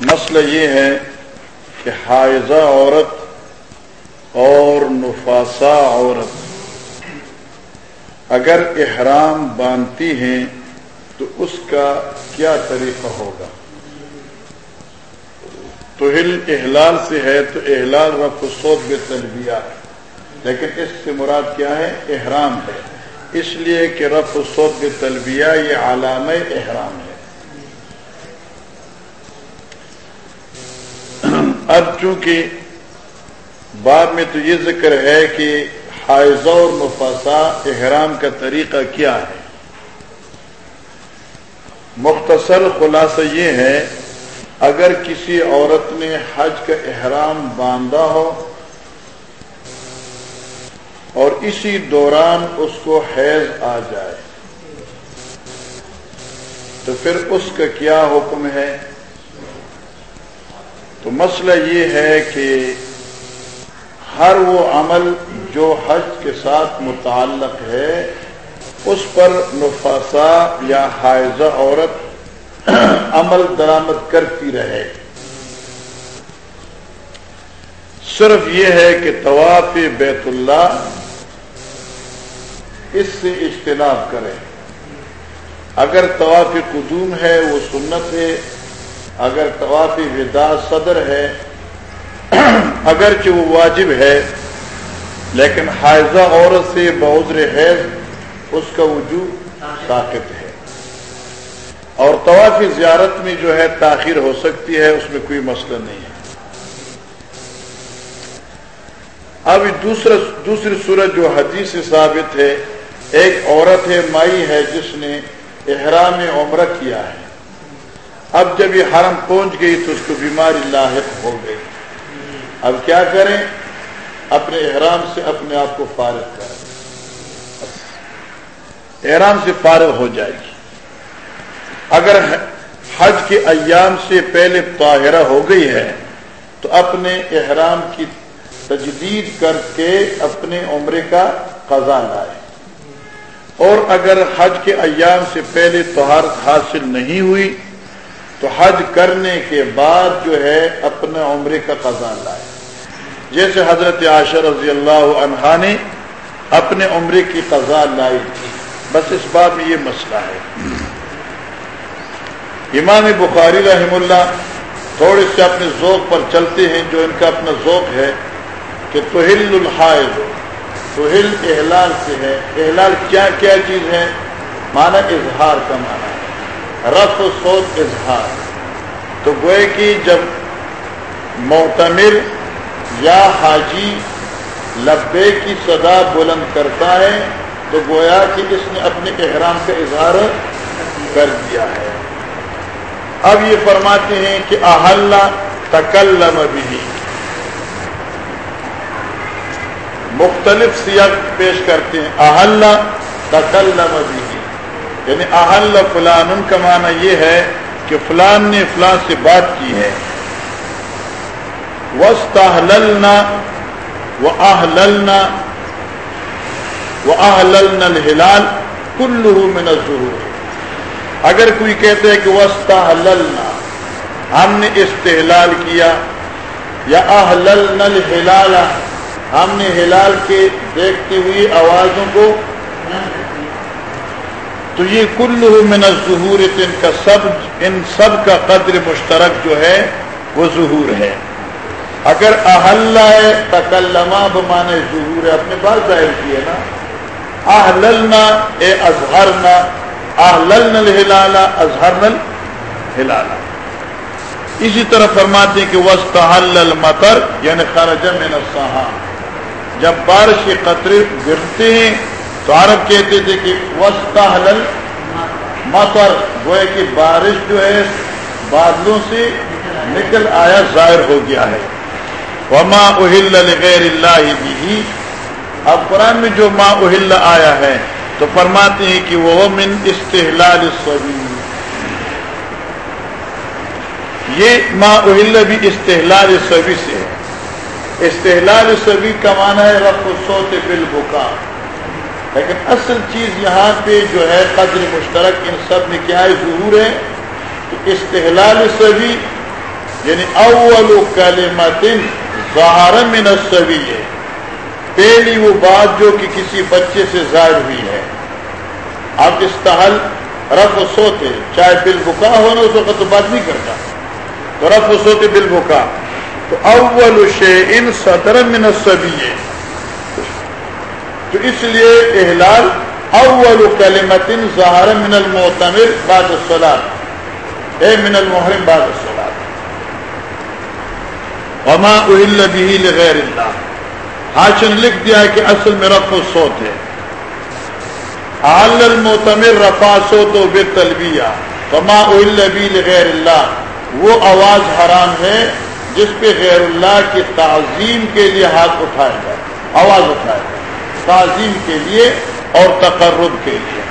مسئلہ یہ ہے کہ حائضہ عورت اور نفاسا عورت اگر احرام باندھتی ہیں تو اس کا کیا طریقہ ہوگا؟ تو ہل احلال سے ہے تو احلال رف بے تلبیہ، لیکن اس سے مراد کیا ہے؟ احرام ہے۔ اس لیے کہ رف سوت تلبیہ یہ علام احرام ہے۔ اب چونکہ بعد میں تو یہ ذکر ہے کہ حائضہ اور مفاسا احرام کا طریقہ کیا ہے۔ مختصر خلاصہ یہ ہے، اگر کسی عورت نے حج کا احرام باندھا ہو اور اسی دوران اس کو حیض آ جائے۔ تو پھر اس کا کیا حکم ہے؟ تو مسئلہ یہ ہے کہ ہر وہ عمل جو حج کے ساتھ متعلق ہے، اس پر نفاسا یا حائضہ عورت عمل درامد کرتی رہے۔ صرف یہ ہے کہ طواف بیت اللہ اس سے اجتناب کرے۔ اگر طواف قدوم ہے، وہ سنت ہے۔ اگر طواف ودا صدر ہے، اگرچہ وہ واجب ہے، لیکن حائضہ عورت سے بہدر حیض، اس کا وجود ساکت ہے۔ اور طواف زیارت میں جو ہے، تاخیر ہو سکتی ہے، اس میں کوئی مسئلہ نہیں ہے۔ اب دوسرا دوسری صورت جو حدیث سے ثابت ہے ایک عورت ہے، مائی ہے، جس نے احرام عمرہ کیا ہے۔ اب جب یہ حرم پہنچ گئی تو اس کو بیماری لاحق ہو گئی۔ اب کیا کریں؟ اپنے احرام سے اپنے آپ کو فارغ کریں احرام سے فارغ ہو جائے گی۔ اگر حج کے ایام سے پہلے طاہرہ ہو گئی ہے، تو اپنے احرام کی تجدید کر کے اپنے عمرے کا قضا لائے۔ اور اگر حج کے ایام سے پہلے توہار حاصل نہیں ہوئی، تو حج کرنے کے بعد جو ہے اپنے عمرے کا قضا لائے۔ جیسے حضرت عاشر رضی اللہ عنہا نے اپنے عمرے کی قضا لائی تھی۔ بس اس بات میں یہ مسئلہ ہے۔ امام بخاری رحم اللہ تھوڑے سے اپنے ذوق پر چلتے ہیں۔ جو ان کا اپنا ذوق ہے کہ توہل الحائض توہل احلال سے ہے۔ احلال کیا کیا چیز ہے؟ مانا اظہار کا مانا رف و سوچ اظہار۔ تو گوئے کی جب معتمر یا حاجی لبے کی صدا بلند کرتا ہے، تو گویا کہ اس نے اپنے احرام کا اظہار کر دیا ہے۔ اب یہ فرماتے ہیں کہ احلہ تکلم بھی مختلف سیاق پیش کرتے ہیں. احلہ تکلم بھی یعنی اہل فلان، ان کا معنی یہ ہے کہ فلان نے فلان سے بات کی ہے. وسطلنا و آلنا و آلنا الحلال من الظہور اگر کوئی کہتے ہیں کہ وسطہ ہم نے استحلال کیا، یا اہللنا الحلال ہم نے ہلال کے دیکھتی ہوئی آوازوں کو تو یہ کل من الظہور ان کا سب، ان سب کا قدر مشترک جو ہے، وہ ظہور ہے۔ اگر احلہ ہے تکلما بمانے ظہور ہے اپنے پاس ظاہر کیے نا۔ اہللنا اے اظہرنا اہللنا الہلالا اظہرنا الہلالا اسی طرح فرماتے ہیں کہ وسط المطر یعنی خرج من الصحا جب بارش کے قطرے گرتے ہیں تو عرب کہتے تھے کہ وسطہ حلل مطر۔ گوئے کی بارش جو ہے، بادلوں سے نکل آیا، ظاہر ہو گیا ہے۔ وما اہل غیر اللہ بھی اب قرآن میں جو ما اہل آیا ہے، تو فرماتے ہیں کہ وہ من استحلال یہ ما اہل بھی استحلال سبھی سے ہے۔ استحلال سبھی کا معنی ہے رف سوتے بل بکا لیکن اصل چیز یہاں پہ جو ہے قدر مشترک، ان سب میں کیا ہے؟ ضرور ہے۔ کہ استحلال سبھی یعنی اول کلمت ظاہر من السبی ہے۔ پہلی وہ بات جو کہ کسی بچے سے ظاہر ہوئی ہے۔ آپ استحل رف و سوتے چاہے بل بکا ہو نا اس وقت تو بات نہیں کرتا۔ تو رف و سوتے بل بکا تو اول ان صدر من السبی تو اس لیے احلال اول کلمت ظاہر من المعتمر بعد الصلاة. اے من المحرم بعد الصلاة. وما اہل به لغیر اللہ. حاشن لکھ دیا ہے کہ اصل میں رف و سوت ہے. حال المتمر رفا سوت و بے تلبیہ وما اہل به لغیر اللہ. وہ آواز حرام ہے جس پہ غیر اللہ کی تعظیم کے لیے ہاتھ اٹھایا جائے آواز اٹھایا جائے تعظیم کے لیے اور تقرب کے لیے۔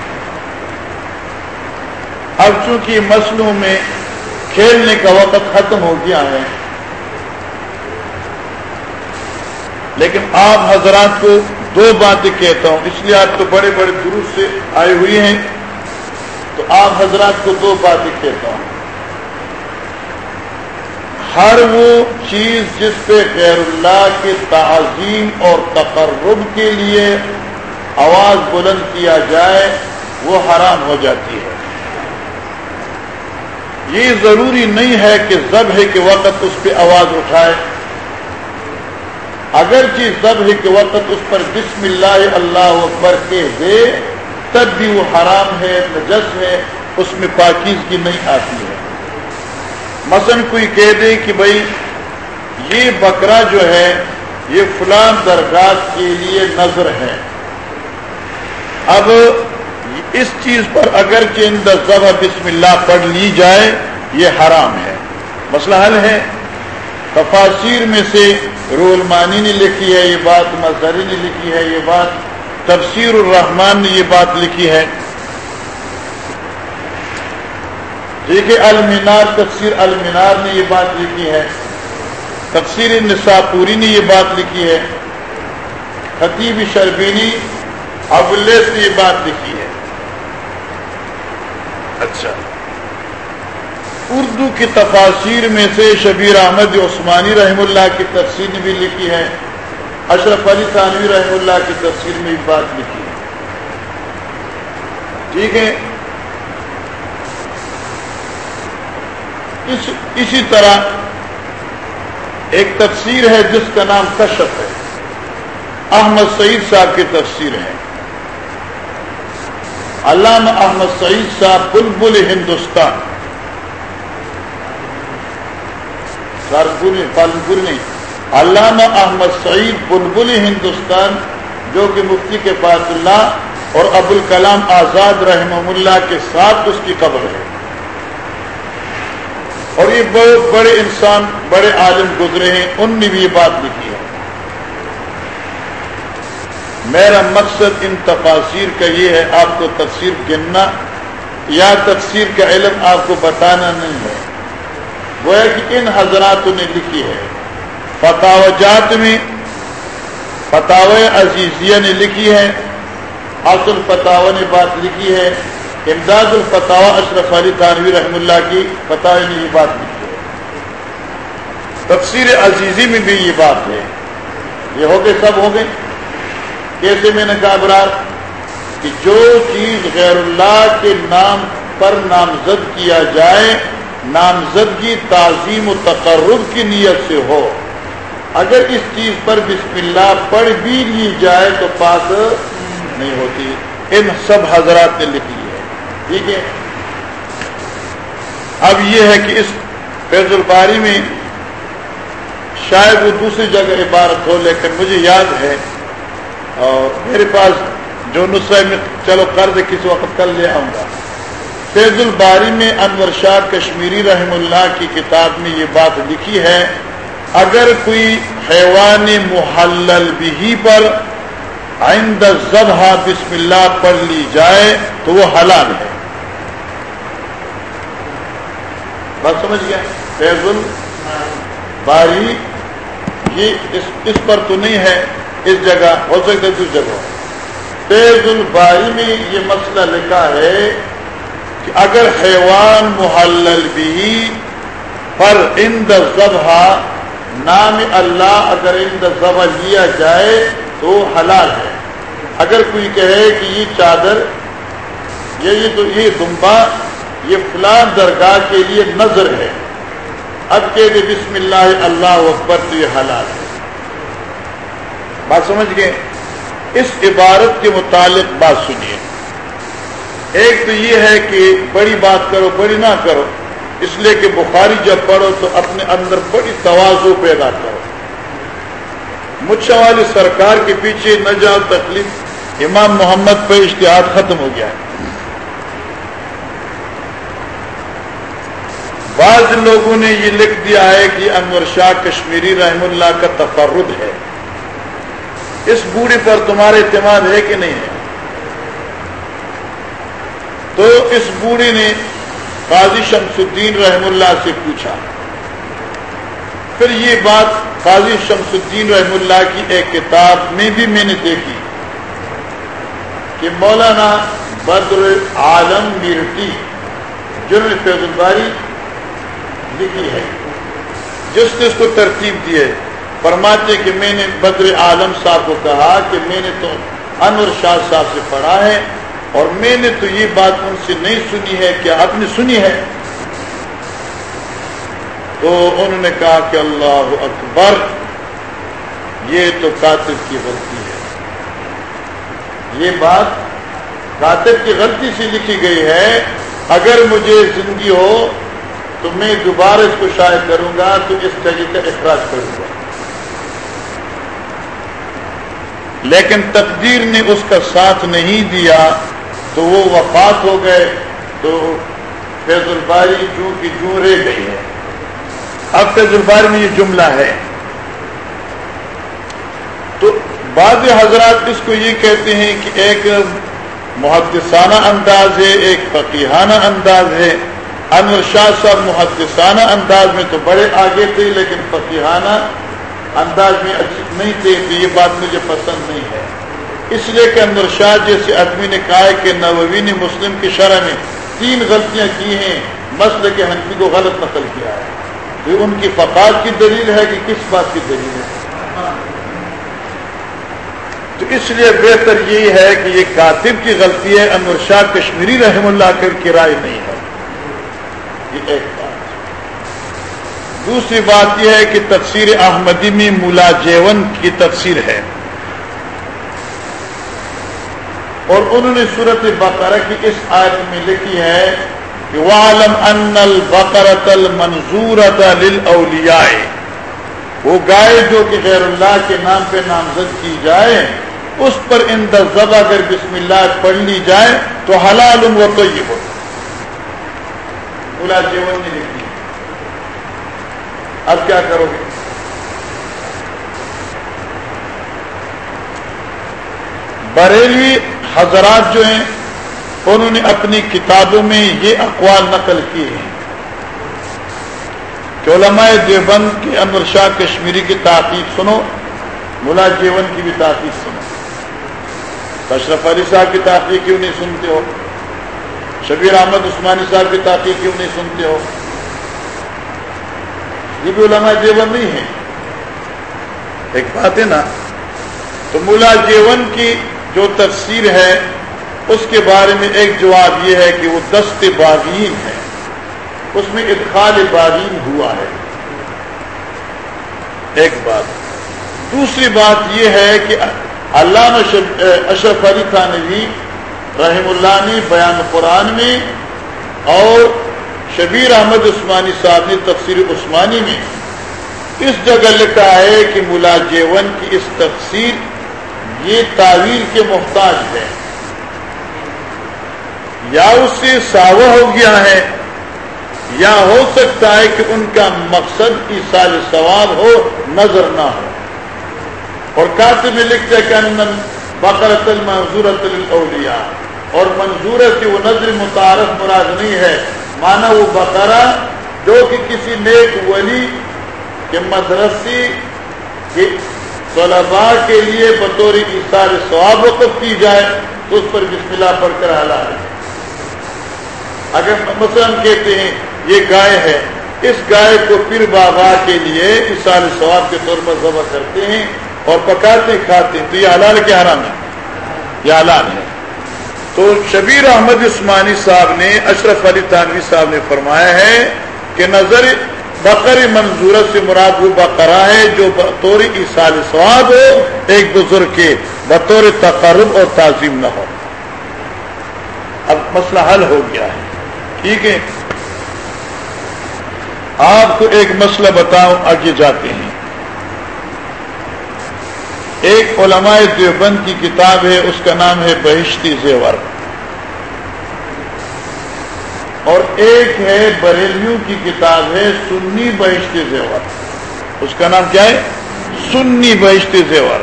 اب چونکہ مسلوں میں کھیلنے کا وقت ختم ہو گیا ہے، لیکن آپ حضرات کو دو باتیں کہتا ہوں۔ اس لیے آپ تو بڑے بڑے درست سے آئے ہوئے ہیں، تو آپ حضرات کو دو باتیں کہتا ہوں۔ ہر وہ چیز جس پہ غیر اللہ کے تعظیم اور تقرب کے لیے آواز بلند کیا جائے، وہ حرام ہو جاتی ہے۔ یہ ضروری نہیں ہے کہ ذبح کے وقت اس پہ آواز اٹھائے۔ اگر چیز ذبح کے وقت اس پر بسم اللہ اللہ اکبر کے دے، تب بھی وہ حرام ہے، نجس ہے، اس میں پاکیزگی نہیں آتی ہے۔ مثلا کوئی کہہ دے کہ بھائی یہ بکرا جو ہے، یہ فلان درگاہ کے لیے نظر ہے۔ اب اس چیز پر اگر چند ذبح بسم اللہ پڑھ لی جائے، یہ حرام ہے۔ مسئلہ حل ہے۔ تفاصیر میں سے رول مانی نے لکھی ہے، یہ بات مظہری نے لکھی ہے، یہ بات تفسیر الرحمان نے یہ بات لکھی ہے۔ ٹھیک ہے المینار تفسیر المینار نے یہ بات لکھی ہے۔ تفسیر نساپوری نے یہ بات لکھی ہے۔ خطیب شربینی ابلیس نے یہ بات لکھی ہے۔ اچھا۔ اردو کی تفاصیر میں سے شبیر احمد عثمانی رحم اللہ کی تفسیر نے بھی لکھی ہے۔ اشرف علی ثانوی رحم اللہ کی تفسیر میں بھی بات لکھی ہے۔ ٹھیک ہے۔ اس، اسی طرح ایک تفسیر ہے جس کا نام کشف ہے۔ احمد سعید صاحب کی تفسیر ہے۔ علامہ احمد سعید صاحب بلبل ہندوستان۔ پالنپور نہیں علامہ احمد سعید بلبل ہندوستان، جو کہ مفتی کے پاس اللہ اور ابو الکلام آزاد رحم اللہ کے ساتھ اس کی قبر ہے۔ اور یہ بہت بڑے انسان، بڑے عالم گزرے ہیں، ان نے بھی یہ بات لکھی ہے۔ میرا مقصد ان تفاصیر کا یہ ہے، آپ کو تفسیر گننا یا تفسیر کا علم آپ کو بتانا نہیں ہے۔ وہ ہے کہ ان حضرات نے لکھی ہے۔ فتح جات میں فتح عزیزیہ نے لکھی ہے۔ اصل فتح نے بات لکھی ہے۔ امداد الفتح اشرف علی تانوی رحم اللہ کی فتح نے یہ بات لکھی ہے۔ تفسیر عزیزی میں بھی یہ بات ہے۔ یہ ہو گئے سب ہو گئے۔ کیسے میں نے کہا برار کہ جو چیز غیر اللہ کے نام پر نامزد کیا جائے، نامزدگی، تعظیم و تقرب کی نیت سے ہو۔ اگر اس چیز پر بسم اللہ پڑھ بھی لی جائے تو پاک نہیں ہوتی۔ ان سب حضرات نے لکھی ٹھیک ہے؟ اب یہ ہے کہ اس فیض الباری میں شاید وہ دوسری جگہ عبارت ہو، لیکن مجھے یاد ہے۔ اور میرے پاس جو نسخہ میں چلو قرض کسی وقت کر لے آؤں گا۔ فیض الباری میں انور شاہ کشمیری رحم اللہ کی کتاب میں یہ بات لکھی ہے، اگر کوئی حیوان محلل بھی پر آئندہ ذبح بسم اللہ پڑھ لی جائے تو وہ حلال ہے۔ بات سمجھ گیا فیض الباری یہ اس اس پر تو نہیں ہے، اس جگہ، ہو سکتا ہے دوسری جگہ۔ فیض الباری میں یہ مسئلہ لکھا ہے کہ اگر حیوان محلل بھی پر اند ذبح نام اللہ اگر اند ذبح لیا جائے تو حلال ہے۔ اگر کوئی کہے کہ یہ چادر، یہ تو یہ دمبا، یہ فلان درگاہ کے لیے نظر ہے۔ اب کہ بسم اللہ اللہ اکبر، تو یہ حلال ہے۔ بات سمجھ گئے؟ اس عبارت کے متعلق بات سنیے۔ ایک تو یہ ہے کہ بڑی بات کرو، بڑی نہ کرو۔ اس لیے کہ بخاری جب پڑھو تو اپنے اندر بڑی توازو پیدا کرو۔ مچھا والی سرکار کے پیچھے نہ جاؤ، تکلیف امام محمد پہ اشتہار ختم ہو گیا ہے۔ بعض لوگوں نے یہ لکھ دیا ہے کہ انور شاہ کشمیری رحم اللہ کا تفرد ہے۔ اس بوڑھی پر تمہارا اعتماد ہے کہ نہیں ہے؟ تو اس بوڑھی نے قاضی شمس الدین رحم اللہ سے پوچھا۔ پھر یہ بات قاضی شمس الدین رحم اللہ کی ایک کتاب میں بھی میں نے دیکھی۔ کہ مولانا بدر عالم میرٹی جنہوں نے فیض الباری لکھی ہے۔ جس نے اس کو ترتیب دی ہے، فرماتے کہ میں نے بدر عالم صاحب کو کہا کہ میں نے تو انور شاہ صاحب سے پڑھا ہے اور میں نے تو یہ بات ان سے نہیں سنی ہے کیا آپ نے سنی ہے۔ تو انہوں نے کہا کہ اللہ اکبر، یہ تو کاتب کی غلطی یہ بات کاتب کی غلطی سے لکھی گئی ہے۔ اگر مجھے زندگی ہو تو میں دوبارہ اس کو شاید کروں گا، تو اس جگہ کا اخراج کروں گا۔ لیکن تقدیر نے اس کا ساتھ نہیں دیا، تو وہ وفات ہو گئے، تو فیض الباری جو کی جو رہ گئی ہے۔ اب فیض الباری میں یہ جملہ ہے تو بعض حضرات اس کو یہ کہتے ہیں کہ ایک محدثانہ انداز ہے، ایک فقیحانہ انداز ہے۔ انور شاہ صاحب محدثانہ انداز میں تو بڑے آگے تھے، لیکن فقیحانہ انداز میں اچھی نہیں تھے، تو یہ بات مجھے پسند نہیں ہے۔ اس لیے کہ انور شاہ جیسے آدمی نے کہا ہے کہ نووی نے مسلم کی شرح میں تین غلطیاں کی ہیں، مسئلہ کے ہنسی کو غلط نقل کیا ہے۔ یہ ان کی فقات کی دلیل ہے کہ کس بات کی دلیل ہے؟ تو اس لیے بہتر یہی ہے کہ یہ کاتب کی غلطی ہے، انور شاہ کشمیری رحم اللہ کر کی رائے نہیں ہے۔ یہ ایک بات۔ دوسری بات یہ ہے کہ تفسیر احمدی میں ملا جیون کی تفسیر ہے۔ اور انہوں نے صورت بقرہ کی اس آیت میں لکھی ہے کہ وعلم ان البقرۃ المنظورۃ للاولیاء وہ گائے جو کہ غیر اللہ کے نام پہ نامزد کی جائے اس پر ان دذبہ اگر بسم اللہ پڑھ لی جائے تو حلال و طیب ہوتا ملا جیون نے لکھی اب کیا کرو گے؟ بریلوی حضرات جو ہیں، انہوں نے اپنی کتابوں میں یہ اقوال نقل کیے ہیں۔ کہ علماء دیوبند کے انور شاہ کشمیری کی تحقیق سنو ملا جیون کی بھی تحقیق سنو۔ اشرف علی صاحب کی تحقیق کیوں نہیں سنتے ہو؟ شبیر احمد عثمانی صاحب کی تحقیق کیوں نہیں سنتے ہو؟ یہ بھی علماء جیون نہیں ہے ایک بات ہے نا، تو ملا جیون کی جو تفسیر ہے، اس کے بارے میں ایک جواب یہ ہے کہ وہ دست باغین ہے۔ اس میں ادخال باغین ہوا ہے۔ ایک بات۔ دوسری بات یہ ہے کہ علامہ اشرف علی تھانوی رحم اللہ نے بیان قرآن میں اور شبیر احمد عثمانی صاحب نے تفسیر عثمانی میں اس جگہ لکھا ہے کہ ملا جیون کی اس تفسیر یہ تعویل کے محتاج ہے یا اس سے ساوا ہو گیا ہے یا ہو سکتا ہے کہ ان کا مقصد کی سال ثواب ہو، نظر نہ ہو۔ اور کاتے میں لکھتے کہ بقرت المنظورت الاولیاء اور منظور کی وہ نظر متعارف مراد نہیں ہے۔ مانا وہ بقرہ جو کہ کسی نیک ولی کے مدرسی کے طلباء کے لیے بطور اشار ثواب وقف کی جائے، تو اس پر بسم اللہ پڑھ کر حلال ہے۔ اگر مثلا کہتے ہیں یہ گائے ہے، اس گائے کو پھر بابا کے لیے اشار ثواب کے طور پر ذبح کرتے ہیں۔ اور پکاتے کھاتے تو یہ حلال کیا حرام ہے؟ یہ حلال ہے۔ تو شبیر احمد عثمانی صاحب نے، اشرف علی تانوی صاحب نے فرمایا ہے کہ نظر بقر منظورت سے مراد وہ بقرا ہے جو بطور ایسال سواد ہو، ایک بزرگ کے بطور تقرب اور تعظیم نہ ہو۔ اب مسئلہ حل ہو گیا ہے۔ ٹھیک ہے۔ آپ کو ایک مسئلہ بتاؤ آگے جاتے ہیں۔ ایک علماء دیوبند کی کتاب ہے، اس کا نام ہے بہشتی زیور۔ اور ایک ہے بریلیوں کی کتاب ہے سنی بہشتی زیور۔ اس کا نام کیا ہے؟ سنی بہشتی زیور۔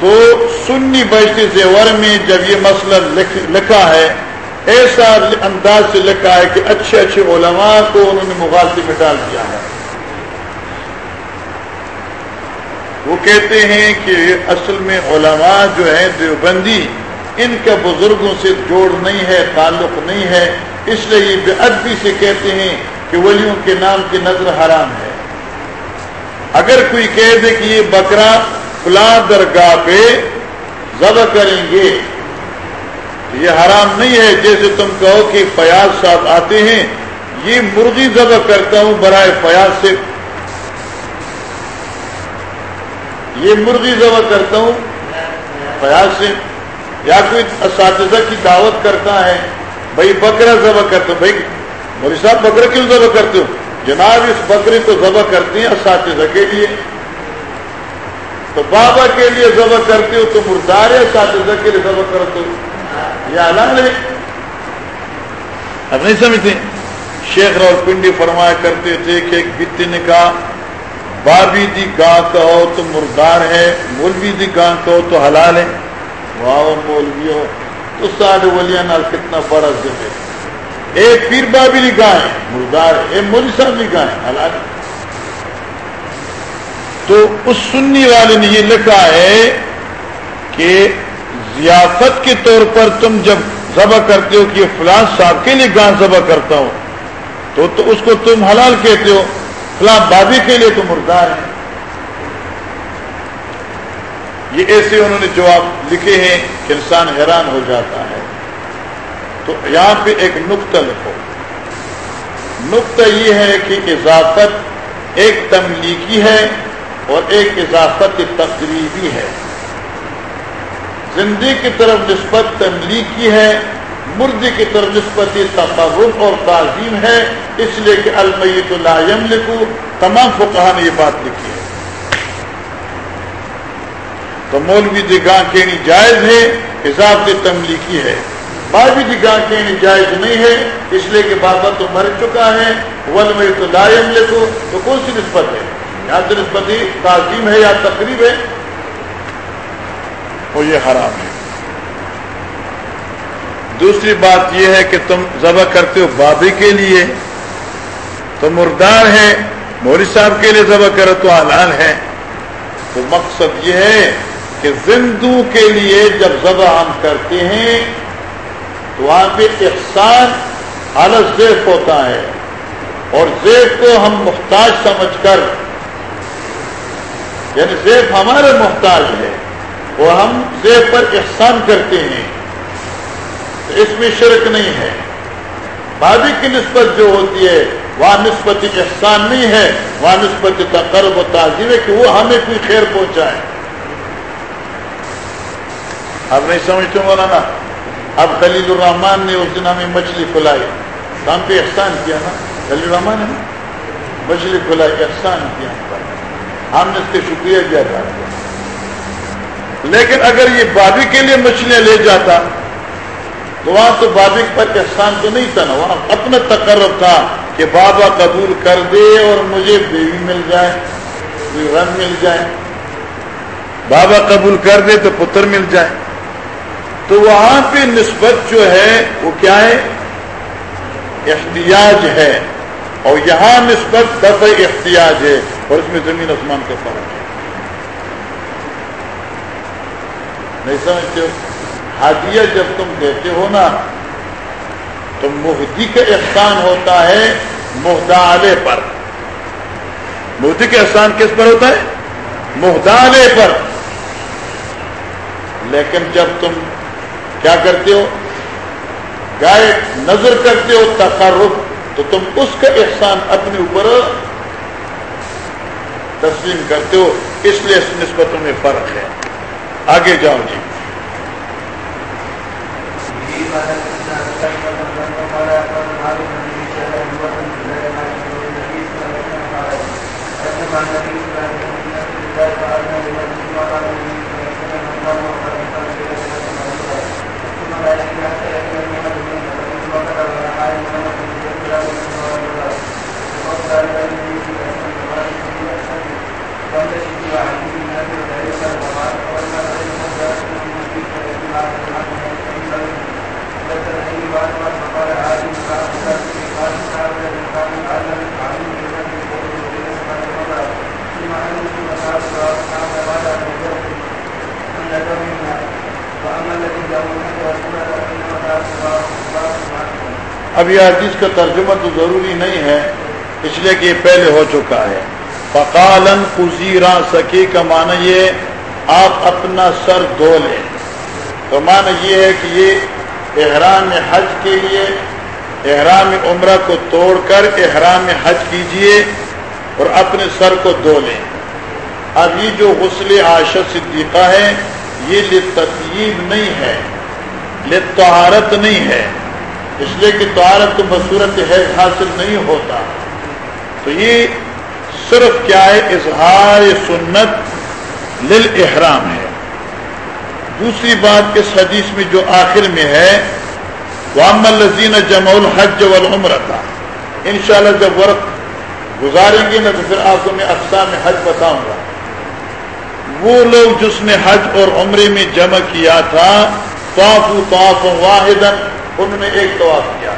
تو سنی بہشتی زیور میں جب یہ مسئلہ لکھا ہے، ایسا انداز سے لکھا ہے کہ اچھے اچھے علماء کو انہوں نے مغالطے میں ڈال دیا ہے۔ وہ کہتے ہیں کہ اصل میں علماء جو ہے دیوبندی ان کا بزرگوں سے جوڑ نہیں ہے، تعلق نہیں ہے۔ اس لیے یہ بے ادبی سے کہتے ہیں کہ ولیوں کے نام کی نظر حرام ہے۔ اگر کوئی کہہ دے کہ یہ بکرا فلاں درگاہ پہ ذبح کریں گے، یہ حرام نہیں ہے۔ جیسے تم کہو کہ فیاض صاحب آتے ہیں، یہ مرغی ذبح کرتا ہوں، برائے فیاض سے یہ مرغی ذبح کرتا ہوں، فیاض سے، یا کوئی اساتذہ کی دعوت کرتا ہے، بھائی بکرا ذبح کرتے بھائی موری صاحب بکرا کیوں ذبح کرتے ہو؟ جناب، اس بکری کو ذبح کرتے ہیں اساتذہ کے لیے۔ تو بابا کے لیے ذبح کرتے ہو، تو مردار اساتذہ کے لیے ذبح کرتے ہو۔ یہ الگ ہے اب نہیں سمجھتے؟ شیخ راؤ پنڈی فرمایا کرتے تھے کہ ایک بتی نے کہا بابی دی گاہ کہو تو مردار ہے مولوی دی گاہ کہو تو حلال ہے۔ واہ مولوی ہو تو سارے ولیاں نال کتنا بڑا ذمہ اے پیر بابی لی گاہ ہے مردار ہے اے مولوی صاحب لی گاہ ہے حلال تو اس سنی والے نے یہ لکھا ہے کہ ضیافت کے طور پر تم جب ذبح کرتے ہو کہ فلاں صاحب کے لیے گاہ ذبح کرتا ہوں تو, تو اس کو تم حلال کہتے ہو۔ فلاں بابی کے لیے تو مردار ہے یہ ایسے انہوں نے جواب لکھے ہیں کہ انسان حیران ہو جاتا ہے۔ تو یہاں پہ ایک نقطہ لکھو۔ نقطہ یہ ہے کہ اضافت ایک تملیکی ہے اور ایک اضافت تقریبی ہے۔ زندگی کی طرف نسبت تملیکی ہے مردی کی طرف نسبت تقرب اور تعظیم ہے، اس لیے کہ المیت اللہ لکھو تمام فقہ نے یہ بات لکھی ہے۔ تو مولوی دگاہ کہنی جائز ہے حساب سے تملیکی ہے۔ بابی دگاہ کہنی جائز نہیں ہے، اس لیے کہ بابا تو مر چکا ہے۔ ول میں تو لائم تو کون سی نسبت ہے؟ یا تو نسبت تعظیم ہے یا تقریب ہے؟ وہ یہ حرام ہے۔ دوسری بات یہ ہے کہ تم ذبح کرتے ہو بابی کے لیے۔ تو مردار ہے مولوی صاحب کے لیے ذبح کرو تو حلال ہے۔ تو مقصد یہ ہے کہ زندو کے لیے جب ذبح ہم کرتے ہیں، تو وہاں پہ احسان حالت زیف ہوتا ہے۔ اور زیب کو ہم محتاج سمجھ کر یعنی زیب ہمارے محتاج ہے، وہ ہم زیب پر احسان کرتے ہیں۔ اس میں شرک نہیں ہے۔ بابی کی نسبت جو ہوتی ہے، وہاں نسبت احسان نہیں ہے، وہاں نسبت تقرب و تعظیم ہے کہ وہ ہمیں کوئی خیر پہنچائے۔ اب نہیں سمجھتے مولانا اب خلیل الرحمان نے اس دن ہمیں مچھلی کھلائی ہم پہ احسان کیا نا؟ خلیل الرحمان نے مچھلی کھلائی احسان کیا۔ ہم نے اس کے شکریہ بھی ادا کیا۔ لیکن اگر یہ بابی کے لیے مچھلیاں لے جاتا وہاں تو بابی پر احسان تو نہیں تھا نا وہاں اپنا تقرب تھا کہ بابا قبول کر دے اور مجھے بیوی مل جائے رن مل جائے۔ بابا قبول کر دے تو پتر مل جائے۔ تو وہاں پہ نسبت جو ہے، وہ کیا ہے؟ احتیاج ہے۔ اور یہاں نسبت دفع احتیاج ہے۔ اور اس میں زمین آسمان کا فرق ہے۔ نہیں سمجھتے ہو؟ ہدیہ جب تم دیتے ہو نا، تو مہدی کا احسان ہوتا ہے محدالے پر۔ مہدی کا احسان کس پر ہوتا ہے؟ محدالے پر۔ لیکن جب تم کیا کرتے ہو؟ گائے نظر کرتے ہو تقرب، تو تم اس کا احسان اپنے اوپر تسلیم کرتے ہو، اس لیے اس نسبتوں میں فرق ہے۔ آگے جاؤ جی۔ اب یہ حدیث کا ترجمہ تو ضروری نہیں ہے، اس لیے کہ یہ پہلے ہو چکا ہے۔ فقالن کزیرا سکی کا معنی یہ آپ اپنا سر دھو لیں۔ تو معنی یہ ہے کہ یہ احرام حج کے لیے، احرام عمرہ کو توڑ کر احرام حج کیجیے اور اپنے سر کو دھو لیں۔ اب یہ جو غسل عاشق صدیقہ ہے یہ لطیب نہیں ہے لطہارت نہیں ہے۔ اس لیے کہ طہارت تو بصورت حیض حاصل نہیں ہوتا۔ تو یہ صرف کیا ہے؟ اظہار سنت لل احرام ہے۔ دوسری بات اس حدیث میں جو آخر میں ہے وام الزین جمع الحج والعمرہ تھا انشاءاللہ جب ورق گزاریں گے نا تو پھر آپ کو میں اقسام حج بتاؤں گا۔ وہ لوگ جس نے حج اور عمرے میں جمع کیا تھا طواف واحد انہوں نے ایک طواف کیا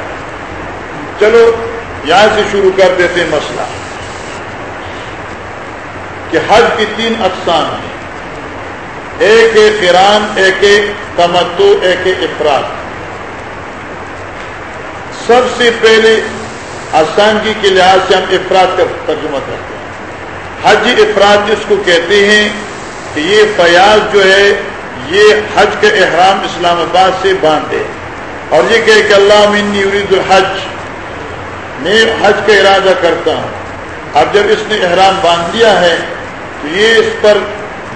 چلو، یہاں سے شروع کر دیتے مسئلہ۔ کہ حج کی تین اقسام ہیں۔ ایک ایک کران ایک تمتو ایک افراد۔ سب سے پہلے آسانگی کے لحاظ سے ہم افراد کا ترجمہ کرتے ہیں۔ حج افراد جس کو کہتے ہیں کہ یہ فیاض جو ہے، یہ حج کے احرام اسلام آباد سے باندھے۔ اور یہ کہ اللہ منی ارید الحج، میں حج کا ارادہ کرتا ہوں۔ اب جب اس نے احرام باندھ لیا ہے، تو یہ اس پر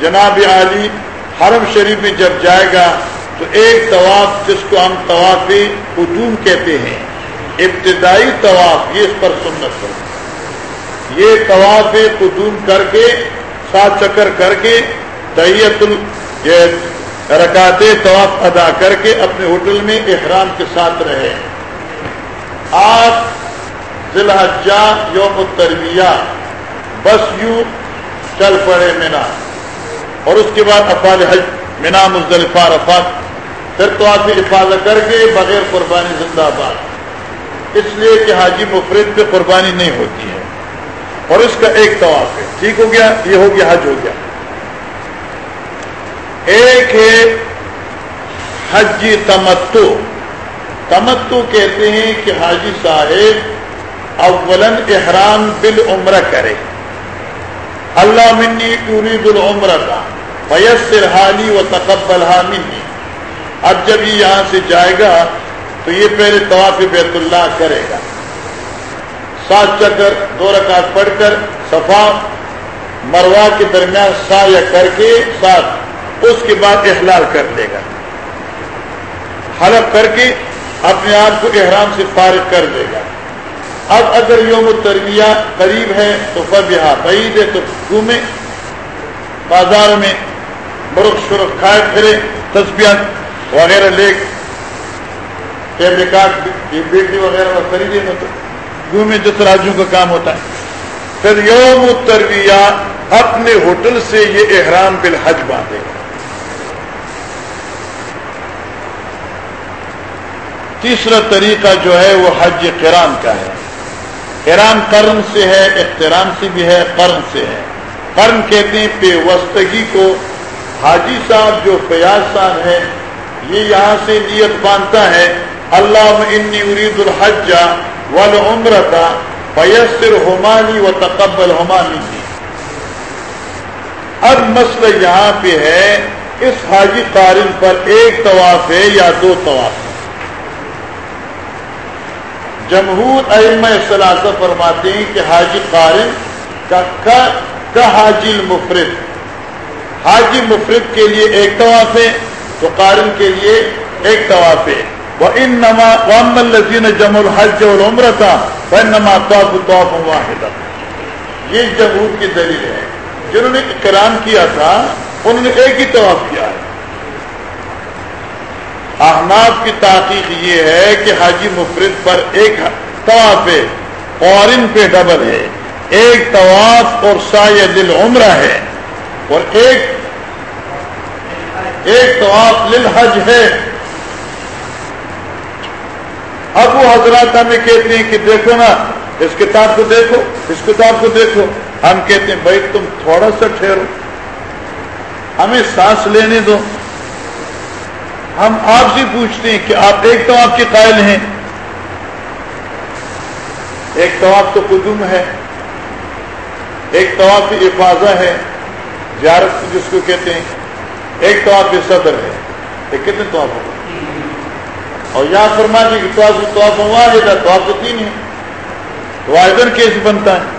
جناب علی حرم شریف میں جب جائے گا، تو ایک طواف جس کو ہم طواف قدوم کہتے ہیں، ابتدائی طواف، یہ اس پر سنت کر یہ طواف قدوم کر کے سات چکر کر کے طیت رکاتے طواف ادا کر کے اپنے ہوٹل میں احرام کے ساتھ رہے۔ آپ ضلع یوم التربیہ بس یوں چل پڑے مینا۔ اور اس کے بعد افاد حج، مینا، مزدلفہ رفات پھر تو آپ حفاظت کر کے بغیر قربانی زندہ باد اس لیے کہ حاجی مفرد پہ قربانی نہیں ہوتی ہے۔ اور اس کا ایک طواف ہے۔ ٹھیک ہو گیا؟ یہ ہو گیا، حج ہو گیا۔ ایک ہے حج تمتو تمتو کہتے ہیں کہ حاجی صاحب اولن احرام بال عمرہ کرے۔ اللہ منی ارید العمرہ کا، فیسر حالی و تقبل منی۔ اب جب یہ یہاں سے جائے گا تو یہ پہلے طواف بیت اللہ کرے گا۔ سات چکر، دو رکعت پڑھ کر، صفا مروا کے درمیان سا یا کر کے ساتھ اس کے بعد احلال کر لے گا۔ حلف کر کے اپنے آپ کو احرام سے فارغ کر دے گا۔ اب اگر یوم تربیہ قریب ہے تو فب یہاں بعید ہے تو گھومے، بازار میں برخ شرخ کھائے، پھرے تصبیت وغیرہ لے بیٹی وغیرہ خریدے تو گھومے جس راجوں کا کام ہوتا ہے۔ پھر یوم تربیہ اپنے ہوٹل سے یہ احرام بالحج باندھے گا تیسرا طریقہ جو ہے وہ حج کرام کا ہے۔ کرام کرن سے ہے، احترام سے بھی ہے، قرن سے ہے۔ قرن کہتے ہیں پیوستگی کو۔ حاجی صاحب جو فیاض صاحب ہے یہ یہاں سے نیت باندھتا ہے اللہ انی ارید الحج والعمرہ فیسر ہمانی و تقبل ہمانی اب مسئلہ یہاں پہ ہے، اس حاجی قارن پر ایک طواف ہے یا دو طواف؟ ہے جمہور علم ثلاثہ فرماتے ہیں کہ حاجی قارن کا کا حاجی المفرد، حاجی مفرد کے لیے ایک طواف ہے تو قارن کے لیے ایک طواف ہے۔ وہ ان نما الزین جم الحج اور عمر تھا وہ نما طواف طواف واحد یہ جمہور کی دلیل ہے۔ جنہوں نے اکرام کیا تھا، انہوں نے ایک ہی طواف کیا۔ ہے احناف کی تحقیق یہ ہے کہ حاجی مفرد پر ایک طواف ہے قارن پہ ڈبل ہے، ایک طواف اور سایہ دل عمرہ ہے۔ اور ایک ایک طواف للحج ہے۔ اب وہ حضرات ہمیں کہتے ہیں کہ دیکھو نا، اس کتاب کو دیکھو، اس کتاب کو دیکھو۔ ہم کہتے ہیں، بھائی تم تھوڑا سا ٹھہرو، ہمیں سانس لینے دو۔ ہم آپ سے پوچھتے ہیں کہ آپ ایک تو آپ کے قائل ہیں ایک طواف تو قدم ہے ایک طواف افاظہ ہے زیارت جس کو کہتے ہیں ایک طواف صدر ہے یہ کتنے طواف ہوگا اور یہاں فرما دی کہ طواف طواف واحد ہے طواف تو تین ہے واحدن کیس بنتا ہے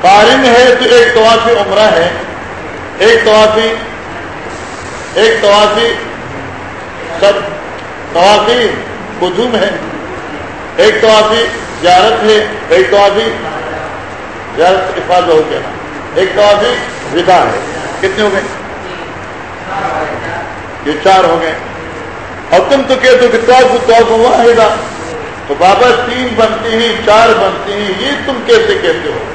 قارن ہے تو ایک طواف عمرہ ہے ایک طوافی ایک طوافی سب طوافی قدوم ہے۔ ایک طوافی زیارت ہے، ایک طوافی زیارت حفاظ ہو گیا۔ ایک طوافی ودا ہے۔ کتنے ہو گئے؟ یہ چار ہو گئے۔ اور تم تو کہتے ہو کہ طواف طواف واحدہ تو بابا تین بنتے ہیں، چار بنتے ہیں۔ یہ تم کیسے کہتے ہو؟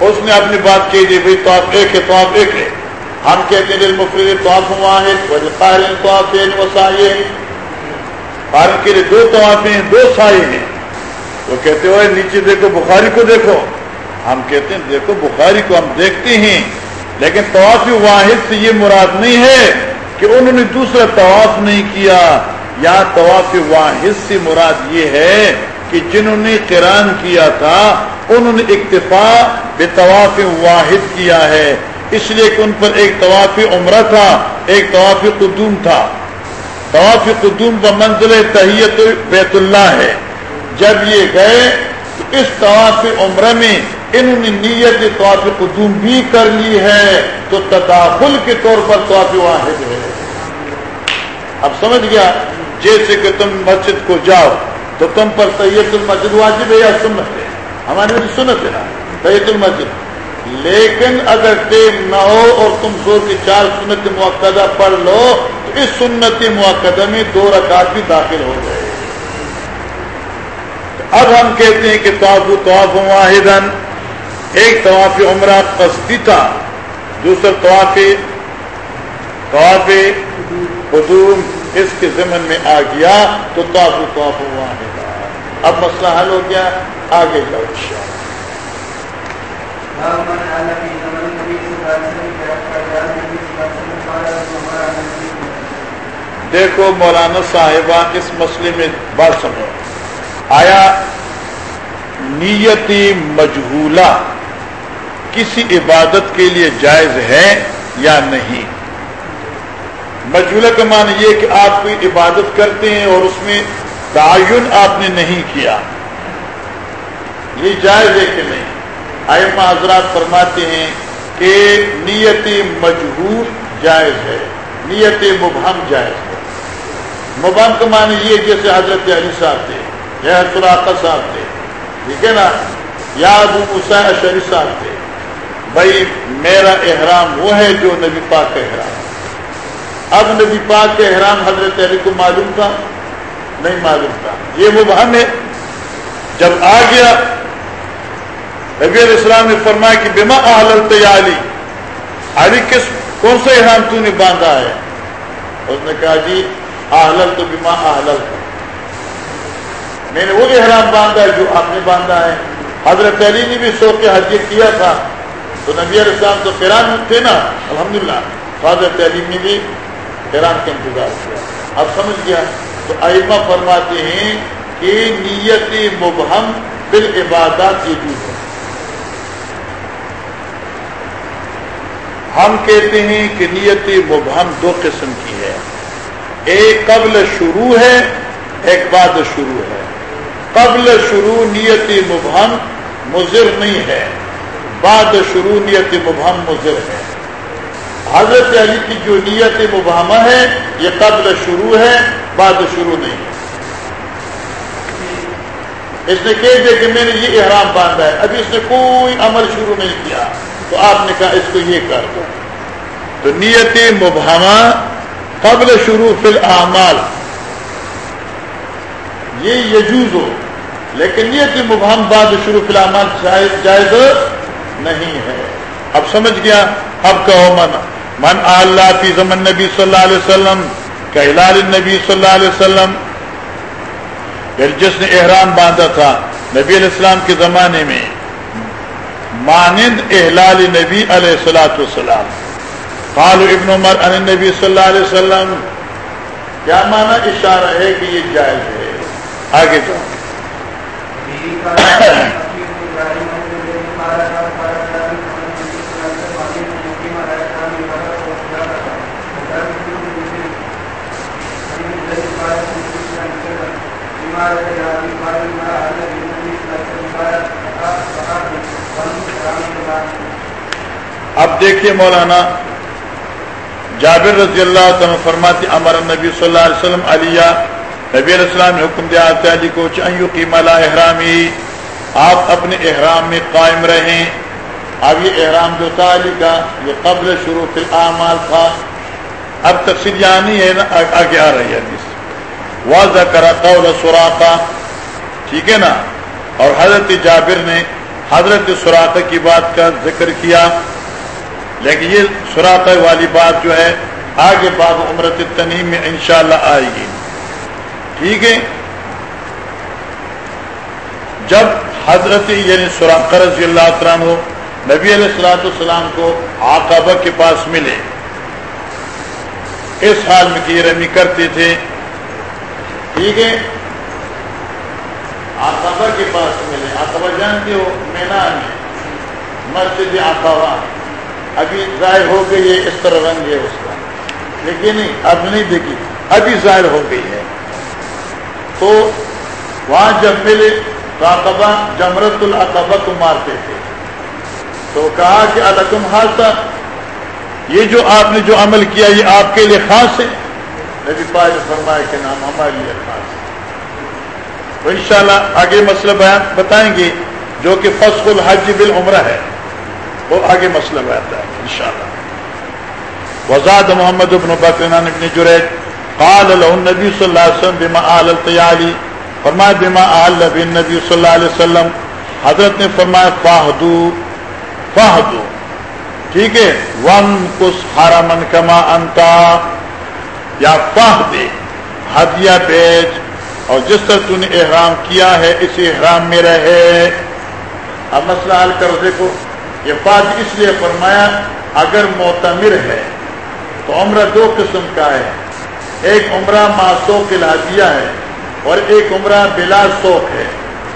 اس نے اپنی بات کہی دی جی، بھائی تو آپ ایک ہے، تو آپ ایک ہے۔ ہم کہتے ہیں مفرد تو آپ واحد قارن تو آپ وسائے قارن کے لیے دو طواف ہیں، دو سائے ہیں۔ تو کہتے ہوئے نیچے دیکھو، بخاری کو دیکھو۔ ہم کہتے ہیں، دیکھو، بخاری کو ہم دیکھتے ہیں۔ لیکن طواف واحد سے یہ مراد نہیں ہے کہ انہوں نے دوسرا طواف نہیں کیا۔ یا طواف واحد سے مراد یہ ہے کہ جنہوں نے قرآن کیا تھا، انہوں نے اکتفا بے طواف واحد کیا ہے۔ اس لیے کہ ان پر ایک طواف عمرہ تھا، ایک طواف قدوم تھا۔ طواف قدوم کا منزل تحیت بیت اللہ ہے۔ جب یہ گئے، تو اس طواف عمرہ میں انہوں نے نیت طواف قدوم بھی کر لی ہے، تو تداخل کے طور پر طواف واحد ہے۔ اب سمجھ گیا؟ جیسے کہ تم مسجد کو جاؤ تو تم پر سید المسجد واجب ہے یا سنت ہے؟ ہمارے سنت ہے نا، سید المسجد۔ لیکن اگر ٹیم نہ ہو اور تم زور کی چار سنت موقع پڑھ لو، تو اس سنت موقع میں دو رکعت بھی داخل ہو گئے اب ہم کہتے ہیں کہ طواف طواف واحد ایک طواف عمرہ قصدی تھا، دوسرا طواف طواف قدوم اس کے ضمن میں آ گیا تو طواف طواف واحد اب مسئلہ حل ہو گیا آگے جاؤ شاء دیکھو مولانا صاحبہ اس مسئلے میں بات سمجھو آیا نیتی مجہولہ کسی عبادت کے لیے جائز ہے یا نہیں؟ مجہولہ کا معنی یہ کہ آپ کوئی عبادت کرتے ہیں اور اس میں تعین آپ نے نہیں کیا۔ یہ جائز ہے کہ نہیں۔ ائمہ حضرات فرماتے ہیں کہ نیت مجبور جائز ہے۔ نیت مبہم جائز ہے۔ مبہم کا معنی یہ جیسے حضرت علی صاحب تھے یا سراقہ صاحب تھے، ٹھیک ہے نا؟ یا ابو مسا شریف صاحب تھے۔ بھائی، میرا احرام وہ ہے جو نبی پاک کا احرام اب نبی پاک کے احرام حضرت علی کو معلوم تھا؟ نہیں معلوم تھا۔ یہ مبہم ہے۔ جب آ گیا، نبی علیہ السلام نے فرمایا کہ بما علی علی کس، کون سا احرام تو نے باندھا ہے؟ اس نے کہا جی آہلل تو بما آہلل میں نے وہ احرام باندھا ہے جو آپ نے باندھا ہے۔ حضرت علی نے بھی سو کے حج کیا تھا۔ تو نبی علیہ السلام تو فیران تھے نا، الحمدللہ۔ حضرت علی نے بھی فیران کا انتظار کیا۔ اب سمجھ گیا؟ تو ائمہ فرماتے ہیں کہ نیت مبہم بال عبادات یہ ہے۔ ہم کہتے ہیں کہ نیت مبہم دو قسم کی ہے۔ ایک قبل شروع ہے، ایک بعد شروع ہے۔ قبل شروع نیت مبہم مضر نہیں ہے۔ بعد شروع نیت مبہم مضر ہے۔ حضرت علی کی جو نیت مبہمہ ہے، یہ قبل شروع ہے، بعد شروع نہیں ہے۔ اس نے کہہ دیا کہ میں نے یہ احرام باندھا ہے، ابھی اس نے کوئی عمل شروع نہیں کیا۔ تو آپ نے کہا اس کو یہ کر دو۔ تو نیت مبہمہ قبل شروع فی الاعمال۔ یہ یجوز ہو، لیکن نیت مبہم بعد شروع فی الاعمال جائز نہیں ہے۔ اب سمجھ گیا؟ اب کہو من من اللہ فی زمن نبی صلی اللہ علیہ وسلم کہلال نبی صلی اللہ علیہ وسلم پھر جس نے احرام باندھا تھا نبی علیہ السلام کے زمانے میں، مانند احلال نبی علیہ السلاۃ والسلام۔ قال ابن عمر ان نبی صلی اللہ علیہ وسلم، کیا مانا اشارہ ہے کہ یہ جائز ہے؟ آگے جاؤ۔ اب دیکھیے مولانا جابر رضی اللہ تعالیٰ فرماتی امر نبی صلی اللہ علیہ وسلم علیہ، نبی علیہ السلام نے حکم دیا علی کو چاہیے قیمہ احرامی، آپ اپنے احرام میں قائم رہیں۔ اب یہ احرام جو تھا علی کا، یہ قبل شروع فی العمال تھا۔ اب تفصیل یہاں نہیں ہے نا آگے آ رہی ہے واضح کرا قول سراقہ۔ ٹھیک ہے نا؟ اور حضرت جابر نے حضرت سراقہ کی بات کا ذکر کیا۔ لیکن یہ سراق والی بات جو ہے، آگے باب عمرت تنیم میں انشاءاللہ آئے گی۔ ٹھیک ہے؟ جب حضرت یعنی سراق رضی اللہ عنہ نبی علیہ السلاۃ السلام کو آقابہ کے پاس ملے، اس حال میں کی رمی کرتے تھے۔ ٹھیک ہے؟ آقابہ کے پاس ملے۔ آقابہ جانتے ہو، میدان میں، مسجد آقابہ ابھی ظاہر ہو گئی ہے، اس طرح رنگ ہے اس کا۔ لیکن اب نہیں دیکھی۔ ابھی ظاہر ہو گئی ہے۔ تو وہاں جب ملے تو اقبا جمرت القبا کو مارتے تھے۔ تو کہا کہ الکم حاصہ یہ جو آپ نے جو عمل کیا، یہ آپ کے لیے خاص ہے؟ نبی پاک نے فرمایا کہ نام ہمارے لیے خاص ہے۔ تو انشاءاللہ آگے مسئلہ بیان بتائیں گے، جو کہ فصل الحج بالعمرہ ہے۔ وہ آگے مسئلہ بہتا ہے، انشاءاللہ۔ وزاد محمد ابن بکر ابن جریج قال له النبي صلی اللہ علیہ وسلم بما آل التیالی فرمایا بما آل بن نبی صلی اللہ علیہ وسلم۔ حضرت نے فرمایا، فاہدو فاہدو۔ ٹھیک ہے ون کس حرمن کما انتا یا فاہ دے ہدیہ بیچ اور جس طرح تو نے احرام کیا ہے اس احرام میں رہے۔ اب مسئلہ حل کر، دیکھو۔ یہ بات اس لیے فرمایا، اگر معتمر ہے تو عمرہ دو قسم کا ہے۔ ایک عمرہ ماسوق الحادیہ ہے اور ایک عمرہ بلا سوک ہے۔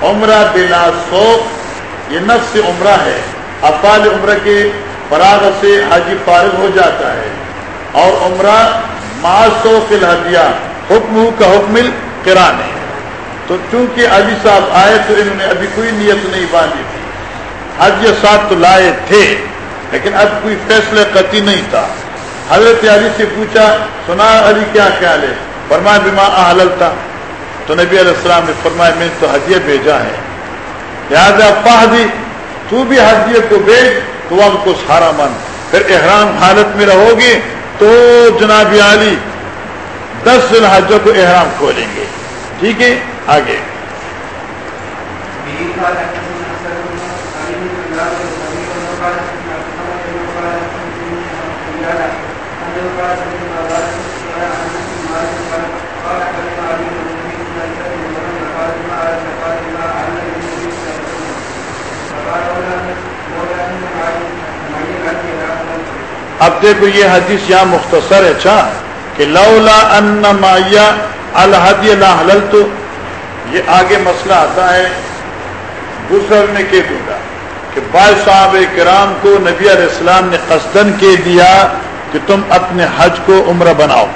عمرہ بلا سوک یہ نفس عمرہ ہے۔ افال عمرہ کے فراغ سے حاجی فارغ ہو جاتا ہے۔ اور عمرہ ماسوق الحادیہ حکم کا حکم کرانے تو چونکہ علی صاحب آئے تو انہوں نے ابھی کوئی نیت نہیں باندھی تھی۔ حج یہ ساتھ تو لائے تھے، لیکن اب کوئی فیصلہ قطعی نہیں تھا۔ حضرت علی سے پوچھا، سنا علی کیا خیال ہے؟ فرمایا بیما حلل تھا تو نبی علیہ السلام نے فرمایا، میں تو حجیہ بھیجا ہے۔ لہٰذا پاہدی تو بھی حجیہ کو بھیج، تو اب کو سارا من پھر احرام حالت میں رہو گی تو جناب علی دس دن حجوں کو احرام کھولیں گے۔ ٹھیک ہے؟ آگے۔ اب دیکھو یہ حدیث یہاں مختصر ہے اچھا کہ لولا ان مایا الحدی اللہ تو یہ آگے مسئلہ آتا ہے دوسرا میں کہہ دوں گا کہ بھائی صاحب کرام کو نبی علیہ السلام نے قصدن کے دیا کہ تم اپنے حج کو عمرہ بناؤ۔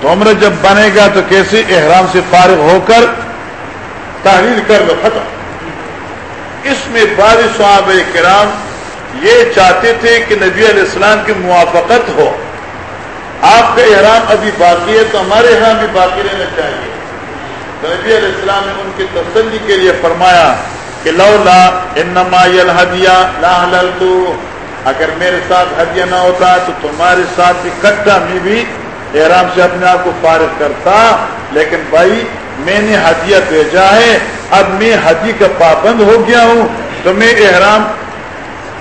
تو عمرہ جب بنے گا تو کیسے احرام سے فارغ ہو کر تحریر کر لو، ختم۔ اس میں بار صاحب کرام یہ چاہتے تھے کہ نبی علیہ السلام کی موافقت ہو۔ آپ کا احرام ابھی باقی ہے تو ہمارے احرام بھی باقی رہنا چاہیے۔ تو نبی علیہ السلام نے ان کی تسلی کے لیے فرمایا کہ لو لا انما الحدیہ لا تو اگر میرے ساتھ ہدیہ نہ ہوتا تو تمہارے ساتھ اکٹھا میں بھی احرام سے اپنے آپ کو فارغ کرتا۔ لیکن بھائی، میں نے ہدیہ بھیجا ہے۔ اب میں حدی کا پابند ہو گیا ہوں۔ تو میں احرام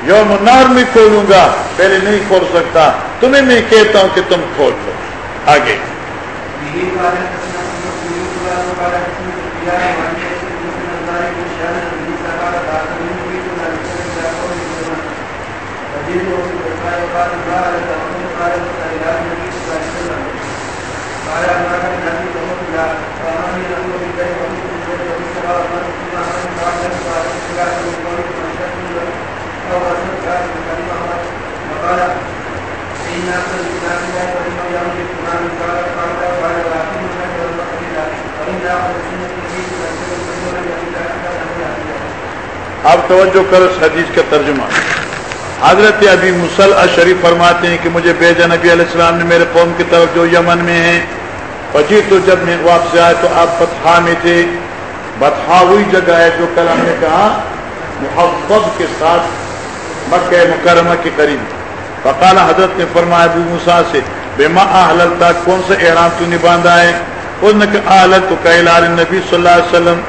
یوم نار میں کھولوں گا، پہلے نہیں کھول سکتا۔ تمہیں میں کہتا ہوں کہ تم کھول دو۔ آگے۔ اب توجہ کرو اس حدیث کا ترجمہ حضرت ابھی مسل شریف فرماتے ہیں کہ مجھے بیجا نبی علیہ السلام نے میرے قوم کی طرف جو یمن میں ہیں پچی تو جب میں واپس آئے تو آپ بتہا میں تھے بتہا وہی جگہ ہے جو کل ہم نے کہا محبت کے ساتھ مکہ مکرمہ کے قریب فقال حضرت نے فرمایا، ابو مسا سے، بے ماں کون سا احرام تو نہیں باندھا ہے؟ اس نے کہا تو کہ نبی صلی اللہ علیہ وسلم،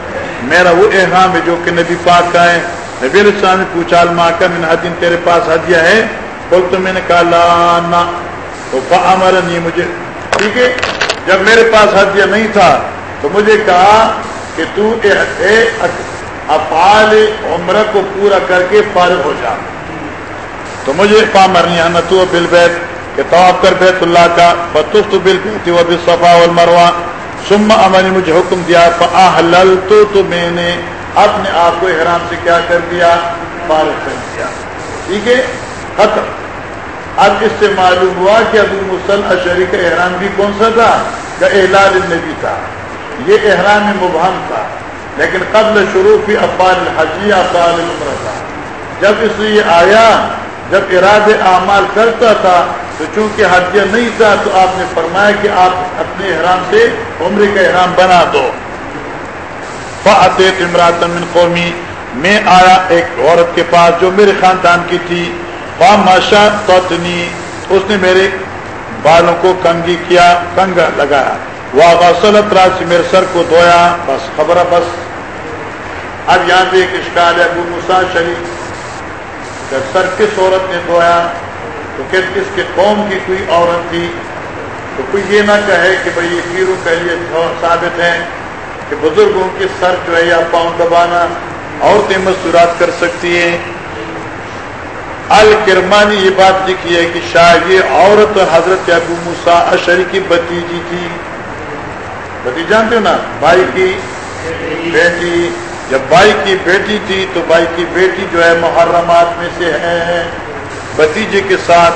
میرا وہ احرام ہے جو کہ نبی پاک کا ہے۔ نبی علیہ السلام نے پوچھا ماں کا میں نے تیرے پاس ہدیہ ہے؟ بول تو میں نے کہا لانا تو امر نہیں مجھے ٹھیک ہے؟ جب میرے پاس ہدیہ نہیں تھا، تو مجھے کہا کہ تو افعال عمرہ کو پورا کر کے فارغ ہو جا۔ تو مجھے پامر نہیں آنا تو بل بیت کہ تو کر بیت اللہ کا بتف تو بل بیت وہ بھی صفا اور مروا امن نے مجھے حکم دیا فل تو تو میں نے اپنے آپ کو احرام سے کیا کر دیا، فارغ کر دیا۔ ٹھیک ہے؟ ختم۔ اب اس سے معلوم ہوا کہ ابو مسل اشری کا احرام بھی کون سا تھا؟ کا احلال النبی تھا۔ یہ احرام مبہم تھا، لیکن قبل شروع کی افال الحجی افال العمر تھا۔ جب اس یہ آیا جب اراد اعمال کرتا تھا تو چونکہ حجیہ نہیں تھا تو آپ نے فرمایا کہ آپ اپنے احرام سے عمر کا احرام بنا دو۔ فعت من قومی میں آیا ایک عورت کے پاس جو میرے خاندان کی تھی۔ فاماشا توتنی اس نے میرے بالوں کو کنگی کیا کنگا لگایا۔ وہ غسلت رات سے میرے سر کو دھویا۔ بس، خبر بس۔ اب یہاں پہ ایک اشکال ہے، ابو مسا شریف جب سر کس عورت نے دھویا تو کہ کس کے قوم کی کوئی عورت تھی تو کوئی یہ نہ کہے کہ بھائی یہ پیروں کے لیے ثابت ہے کہ بزرگوں کے سر جو ہے یا پاؤں دبانا عورتیں مستورات کر سکتی ہیں۔ الکرمانی یہ بات لکھی ہے کہ شاید یہ عورت حضرت ابو مسا اشری کی بتیجی تھی۔ بتی جانتے ہو نا؟ بھائی کی بیٹی۔ جب بھائی کی بیٹی تھی تو بھائی کی بیٹی جو ہے محرمات میں سے ہے۔ بتیجے کے ساتھ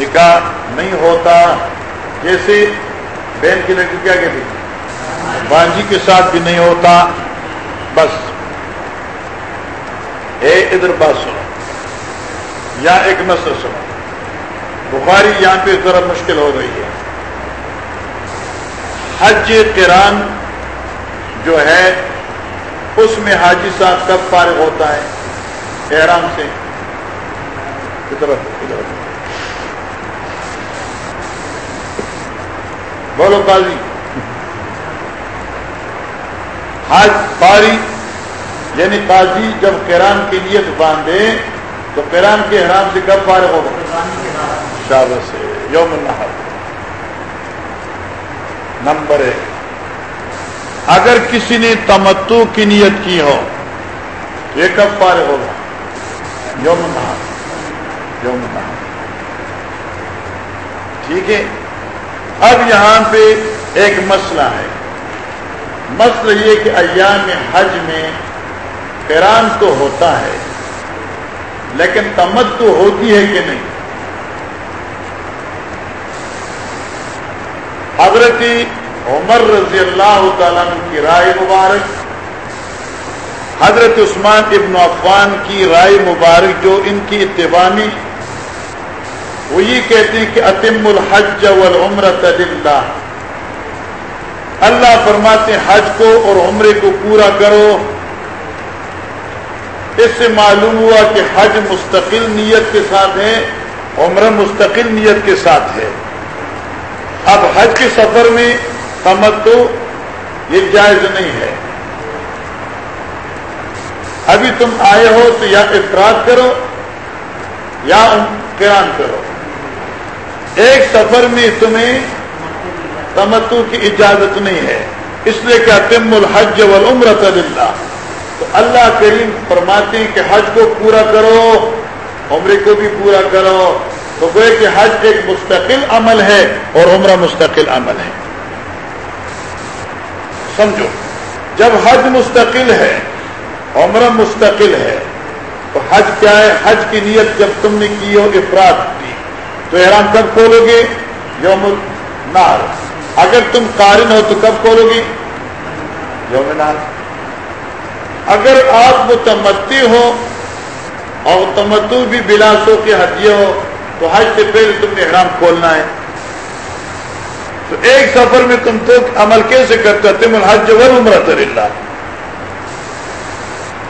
نکاح نہیں ہوتا۔ جیسے بہن کی لڑکی کیا کہتی بانجی کے ساتھ بھی نہیں ہوتا۔ بس۔ اے ادھر بات سنو۔ یا ایک نسل سنو۔ بخاری یہاں پہ ذرا مشکل ہو رہی ہے۔ حج کران جو ہے اس میں حاجی صاحب کب فارغ ہوتا ہے۔ احرام سے۔ بولو قاضی۔ حج پاری یعنی قاضی جب کران کی نیت باندھے، تو کران کے حرام سے کب فارغ ہوگا؟ شاب سے یوم النحر۔ نمبر ایک۔ اگر کسی نے تمتو کی نیت کی ہو یہ کب فارغ ہوگا؟ یوم النحر یوم النحر ٹھیک ہے؟ اب یہاں پہ ایک مسئلہ ہے۔ مسئلہ یہ کہ ایام حج میں کران تو ہوتا ہے، لیکن تمت تو ہوتی ہے کہ نہیں؟ حضرت عمر رضی اللہ تعالیٰ کی رائے مبارک، حضرت عثمان ابن عفان کی رائے مبارک جو ان کی اتباع میں وہ یہ کہتے ہیں کہ اتم الحج والعمرۃ للہ۔ اللہ فرماتے حج کو اور عمرے کو پورا کرو۔ اس سے معلوم ہوا کہ حج مستقل نیت کے ساتھ ہے، عمرہ مستقل نیت کے ساتھ ہے۔ اب حج کے سفر میں تمتو یہ جائز نہیں ہے۔ ابھی تم آئے ہو تو یا افراد کرو یا کران کرو۔ ایک سفر میں تمہیں تمتو کی اجازت نہیں ہے۔ اس لیے کہ تم الحج والعمرۃ للہ۔ تو اللہ کریم فرماتے ہیں کہ حج کو پورا کرو، عمرے کو بھی پورا کرو۔ تو گوئے کہ حج ایک مستقل عمل ہے اور عمرہ مستقل عمل ہے۔ سمجھو، جب حج مستقل ہے، عمرہ مستقل ہے، تو حج کیا ہے؟ حج کی نیت جب تم نے کی ہو، افراد کی۔ تو احرام کب کھولو گے؟ یوم نار اگر تم قارن ہو، تو کب کھولو گی یوم نار اگر آپ متمتی ہو اور تمتو بھی بلاسوں کے ہدیے ہو، تو حج سے پہلے تم نے احرام کھولنا ہے۔ تو ایک سفر میں تم تو عمل کیسے کرتے تم الحج ول عمرت اللہ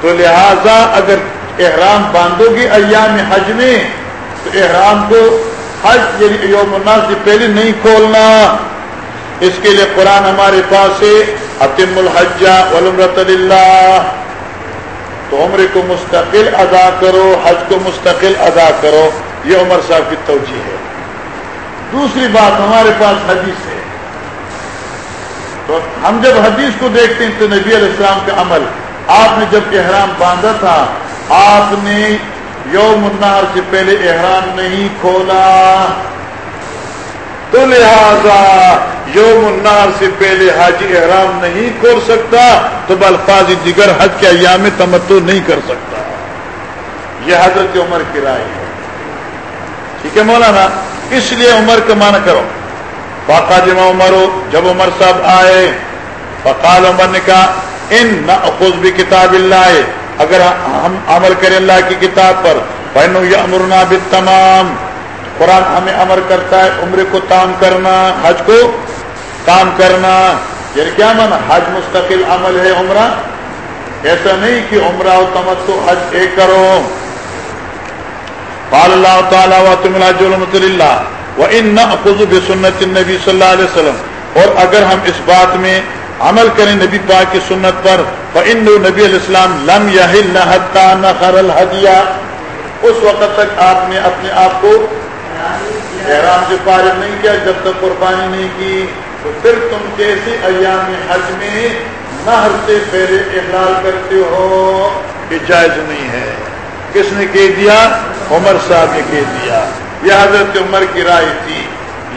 تو لہذا اگر احرام باندھو گی ایام حج میں، تو احرام کو حج یعنی یوم الناس سے پہلے نہیں کھولنا۔ اس کے لیے قرآن ہمارے پاس ہے، اتم الحج ولمرت اللہ تو عمر کو مستقل ادا کرو، حج کو مستقل ادا کرو۔ یہ عمر صاحب کی توجہ ہے۔ دوسری بات ہمارے پاس حدیث ہے۔ تو ہم جب حدیث کو دیکھتے ہیں تو نبی علیہ السلام کا عمل، آپ نے جب احرام باندھا تھا، آپ نے یوم النار سے پہلے احرام نہیں کھولا۔ تو لہذا یوم النار سے پہلے حج احرام نہیں کھول سکتا، تو بلفاظ دیگر حج کے ایام تمتو نہیں کر سکتا۔ یہ حضرت عمر کی رائے ہے۔ ٹھیک ہے مولانا، اس لیے عمر کا مانا کرو۔ باقا جمع عمر ہو جب عمر صاحب آئے، فقال عمر نے کہا، ان نہ بھی کتاب اللہ، اگر ہم عمل کریں اللہ کی کتاب پر بہنو یہ امرنا بھی تمام قرآن ہمیں امر کرتا ہے عمر کو تام کرنا، حج کو کام کرنا۔ یعنی کیا من حج مستقل عمل ہے عمرہ؟ ایسا نہیں کہ عمرہ و تمتو حج ایک کرو۔ قال اللہ تعالیٰ و تم اللہ و ان نہ سنت نبی صلی اللہ علیہ وسلم. اور اگر ہم اس بات میں عمل کریں نبی پاک کی سنت پر ان نبی علیہ السلام لم یا نہ خرل ہدیہ اس وقت تک آپ نے اپنے آپ کو احرام سے فارغ نہیں کیا، جب تک قربانی نہیں کی، تو پھر تم کیسے ایام حج میں نہر سے پہلے احلال کرتے ہو؟ کہ جائز نہیں ہے۔ کس نے کہہ دیا؟ عمر صاحب نے کہہ دیا۔ یہ حضرت عمر کی رائے تھی۔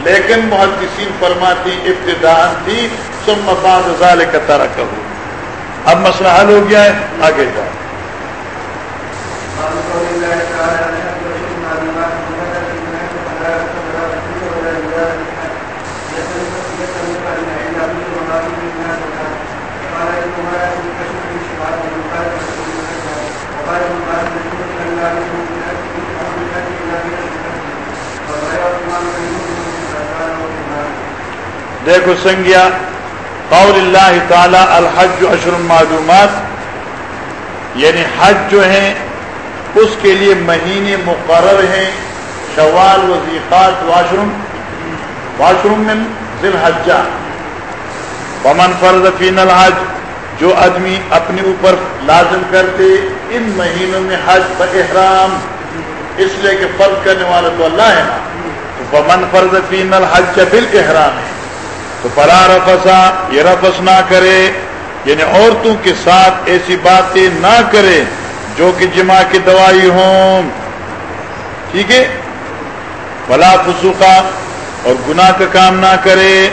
لیکن محدثین فرماتی ابتدا تھی سم بعد ذالک کا تارا کروں اب مسئلہ حل ہو گیا ہے، آگے جاؤ۔ دیکھو سنگیا، قول اللہ تعالی الحج اشر معلومات یعنی حج جو ہیں، اس کے لیے مہینے مقرر ہیں، شوال وزیقات واشروم واشروم میں ذی الحجہ پمن فرض فین الحج، جو آدمی اپنے اوپر لازم کرتے ان مہینوں میں حج احرام، اس لیے کہ فرض کرنے والا تو اللہ ہے نا۔ تو پمن فرض فین الحج بل احرام ہے تو پلا رفسا، یہ رفس نہ کرے۔ یعنی عورتوں کے ساتھ ایسی باتیں نہ کرے جو کہ جمع کی دوائی ہوں۔ ٹھیک ہے؟ بلا فسوخا اور گناہ کا کام نہ کرے۔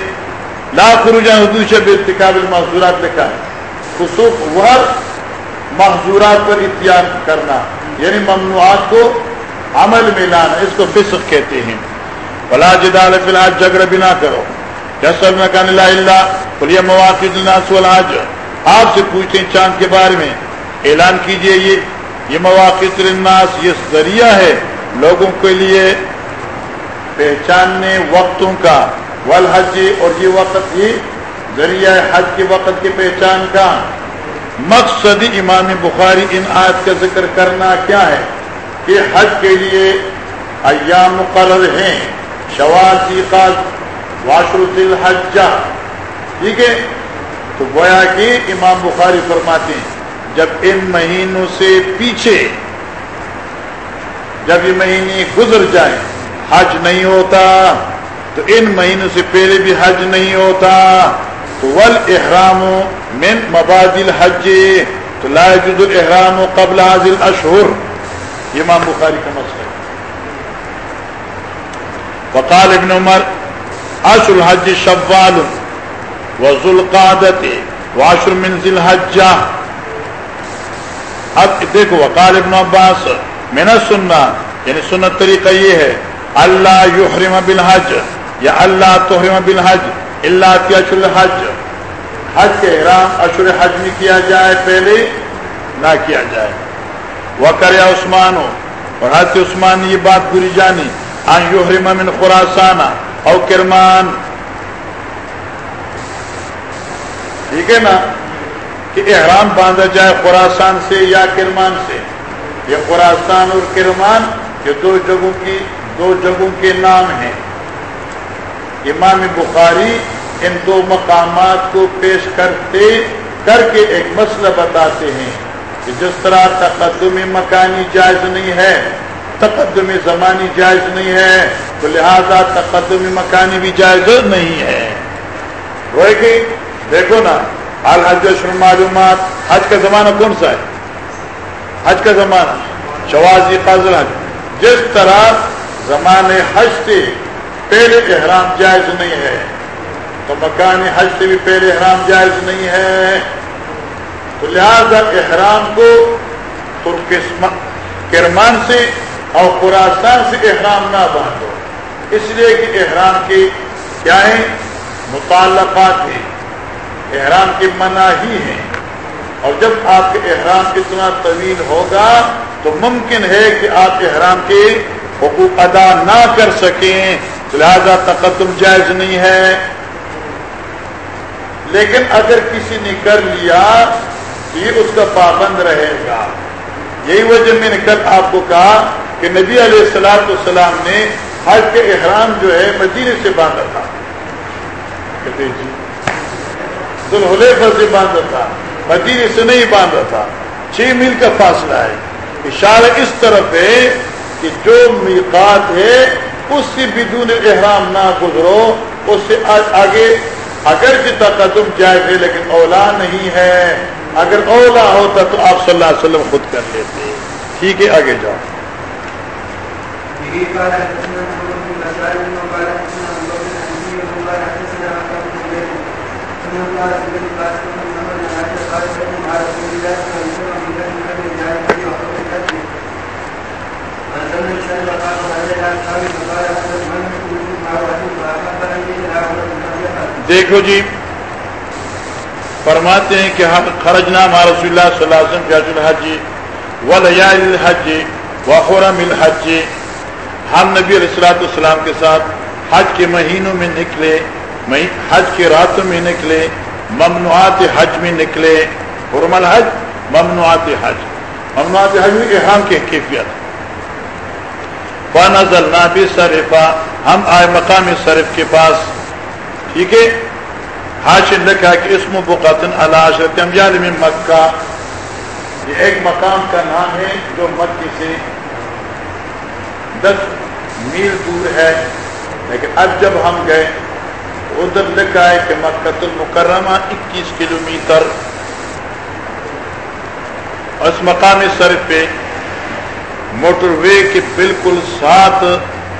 لاکھ رجحان حدود شب ارتکاب المحضورات لکھا ہے۔ خصوص محضورات پر اتیار کرنا۔ یعنی ممنوعات کو عمل میں لانا، اس کو فسق کہتے ہیں۔ بلا جدال فی الحال جگر بھی نہ کرو۔ جیسا میں لا اللہ بولیا مواقع الناس والحاج آپ سے پوچھتے ہیں چاند کے بارے میں۔ اعلان کیجیے یہ یہ مواقع الناس، یہ ذریعہ ہے لوگوں کے لیے پہچاننے وقتوں کا۔ والحج، اور یہ وقت ہی ذریعہ حج کے وقت کی پہچان کا۔ مقصد امام بخاری ان آیت کا ذکر کرنا کیا ہے؟ کہ حج کے لیے ایام مقرر ہیں، شوال واشر الحجہ۔ ٹھیک ہے؟ تو گویا کہ امام بخاری فرماتے ہیں، جب ان مہینوں سے پیچھے، جب یہ مہینے گزر جائیں، حج نہیں ہوتا، تو ان مہینوں سے پہلے بھی حج نہیں ہوتا۔ تو ول احرام من مبادل حج تو لا جد الحرام قبل حاضل اشہر امام بخاری کا مسئلہ وقال ابن عمر عشر الحج شوال وذو القعدت وعشر من ذی الحجہ اب دیکھو، وقال ابن عباس میں نے سننا یعنی سنت طریقہ یہ ہے، اللہ یحرم بالحج، یا اللہ تحرم بالحج اللہ کی اشر الحج. حج کے احرام اشر حج میں کیا جائے، پہلے نہ کیا جائے. وہ کرے عثمان ہو اور حضرت عثمان یہ بات بری جانی آن یحرم من خراسانہ او کرمان. ٹھیک ہے نا؟ کہ احرام باندھا جائے خوراسان سے یا کرمان سے. یہ خوراسان اور کرمان یہ دو جگہوں کی، دو جگہوں کے نام ہیں. امام بخاری ان دو مقامات کو پیش کرتے، کر کے ایک مسئلہ بتاتے ہیں کہ جس طرح تقدم مکانی جائز نہیں ہے تقدم زمانی جائز نہیں ہے، تو لہذا تقدم مکانی بھی جائز نہیں ہے۔ وہ کہ دیکھو نا الحج معلومات، حج کا زمانہ کون سا ہے؟ حج کا زمانہ، شوازی قاضل حج جس طرح زمانے حج سے پہلے احرام جائز نہیں ہے، تو مکان حج سے بھی پہلے احرام جائز نہیں ہے۔ تو لہذا احرام کو کرمان سے اور خوراسان سے احرام نہ باندھو۔ اس لیے کہ احرام کے کیا ہیں؟ متعلقات ہیں۔ احرام کی منع ہی ہے اور جب آپ کے احرام اتنا طویل ہوگا تو ممکن ہے کہ آپ احرام کے حقوق ادا نہ کر سکیں۔ لہذا تقدم جائز نہیں ہے۔ لیکن اگر کسی نے کر لیا تو یہ اس کا پابند رہے گا۔ یہی وجہ میں نے کل آپ کو کہا کہ نبی علیہ السلام السلام نے حج کے احرام جو ہے مدینے سے باندھا تھا۔ جی۔ سے باندھا تھا۔ مدینے سے نہیں باندھا تھا۔ چھ میل کا فاصلہ ہے۔ اشارہ اس طرف ہے کہ جو میقات ہے، اس سے بدون احرام نہ گزرو، اس سے آگے اگر جتنا قدم جائز ہے، لیکن اولا نہیں ہے۔ اگر اولا ہوتا تو آپ صلی اللہ علیہ وسلم خود کر لیتے۔ ٹھیک ہے، آگے جاؤ۔ دیکھو جی فرماتے ہیں کہ خرج نام رسول اللہ صلی اللہ علیہ وسلم الحج و الحج و الحج۔ ہم نبی علیہ السلاۃ السلام کے ساتھ حج کے مہینوں میں نکلے حج کے راتوں میں نکلے، ممنوعات حج میں نکلے۔ حرم الحج، ممنوعات حج۔ ممنوعات حج میں احرام کی کیفیت۔ نظر نابی صرفا ہم آئے مقامی صرف کے پاس۔ ٹھیک ہے؟ حاشن لکھا کہ اسم بقاتن علاشرت امجال میں مکہ، یہ ایک مقام کا نام ہے جو مکی سے دس میل دور ہے۔ لیکن اب جب ہم گئے، ادھر لکھا ہے کہ مکت المکرمہ اکیس کلو میٹر۔ اس مقامی سڑک پہ موٹر وے کے بالکل ساتھ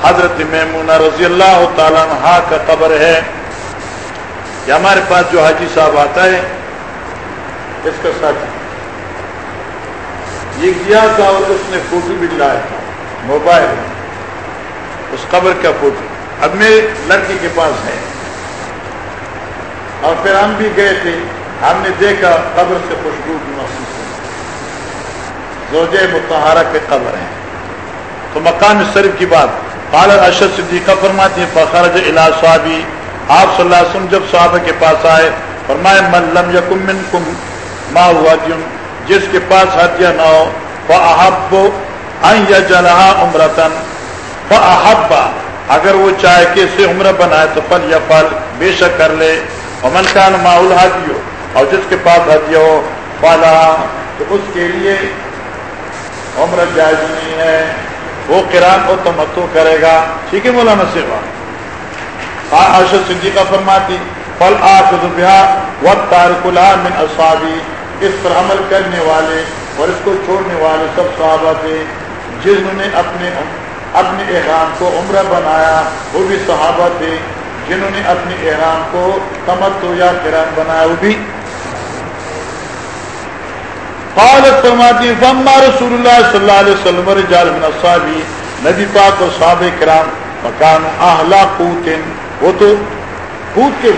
حضرت میمونہ رضی اللہ تعالیٰ عنہ کا قبر ہے۔ کہ ہمارے پاس جو حاجی صاحب آتا ہے، اس کا ساتھ۔ یہ گیا تھا اور اس نے فوٹو بھی لایا تھا، موبائل۔ اس قبر کا فوٹو۔ اب میرے لڑکی کے پاس ہے۔ اور پھر ہم بھی گئے تھے۔ ہم نے دیکھا قبر سے خوشبو بھی محسوس زوجے متحرہ کے قبر ہیں۔ تو مقام شریف کی بات۔ قال اشد صدیقہ فرماتی ہیں، فخرج الى صحابی آپ صلی اللہ علیہ وسلم جب صحابہ کے پاس آئے، فرمائے، من لم یکم منکم ما ہوا جن جس کے پاس ہتھیار نہ ہو، فاحب ان یجلها عمرتن فاحب، اگر وہ چاہے کہ اسے عمرہ بنائے تو فل یا فل بے شک کر لے۔ ومن کان ماحول ہاتھی ہو اور جس کے پاس ہتھیار ہو، فلا، تو اس کے لیے عمر جائز نہیں ہے۔ وہ کران کو تمتو کرے گا۔ ٹھیک ہے مولانا سیوا عاشر صدیقہ فرماتی فل آخذ بها والتارك لها من اصحابي اس پر عمل کرنے والے اور اس کو چھوڑنے والے سب صحابہ تھے، جنہوں نے اپنے اپنے احرام کو عمرہ بنایا، وہ بھی صحابہ تھے، جنہوں نے اپنے احرام کو تمتو یا کران بنایا، وہ بھی۔ قالت فرماتی فما رسول اللہ صلی اللہ علیہ وسلم رجال من اصحابی نبی پاک و صحابہ کرام مکان اہلا قوتن وہ تو قوت کے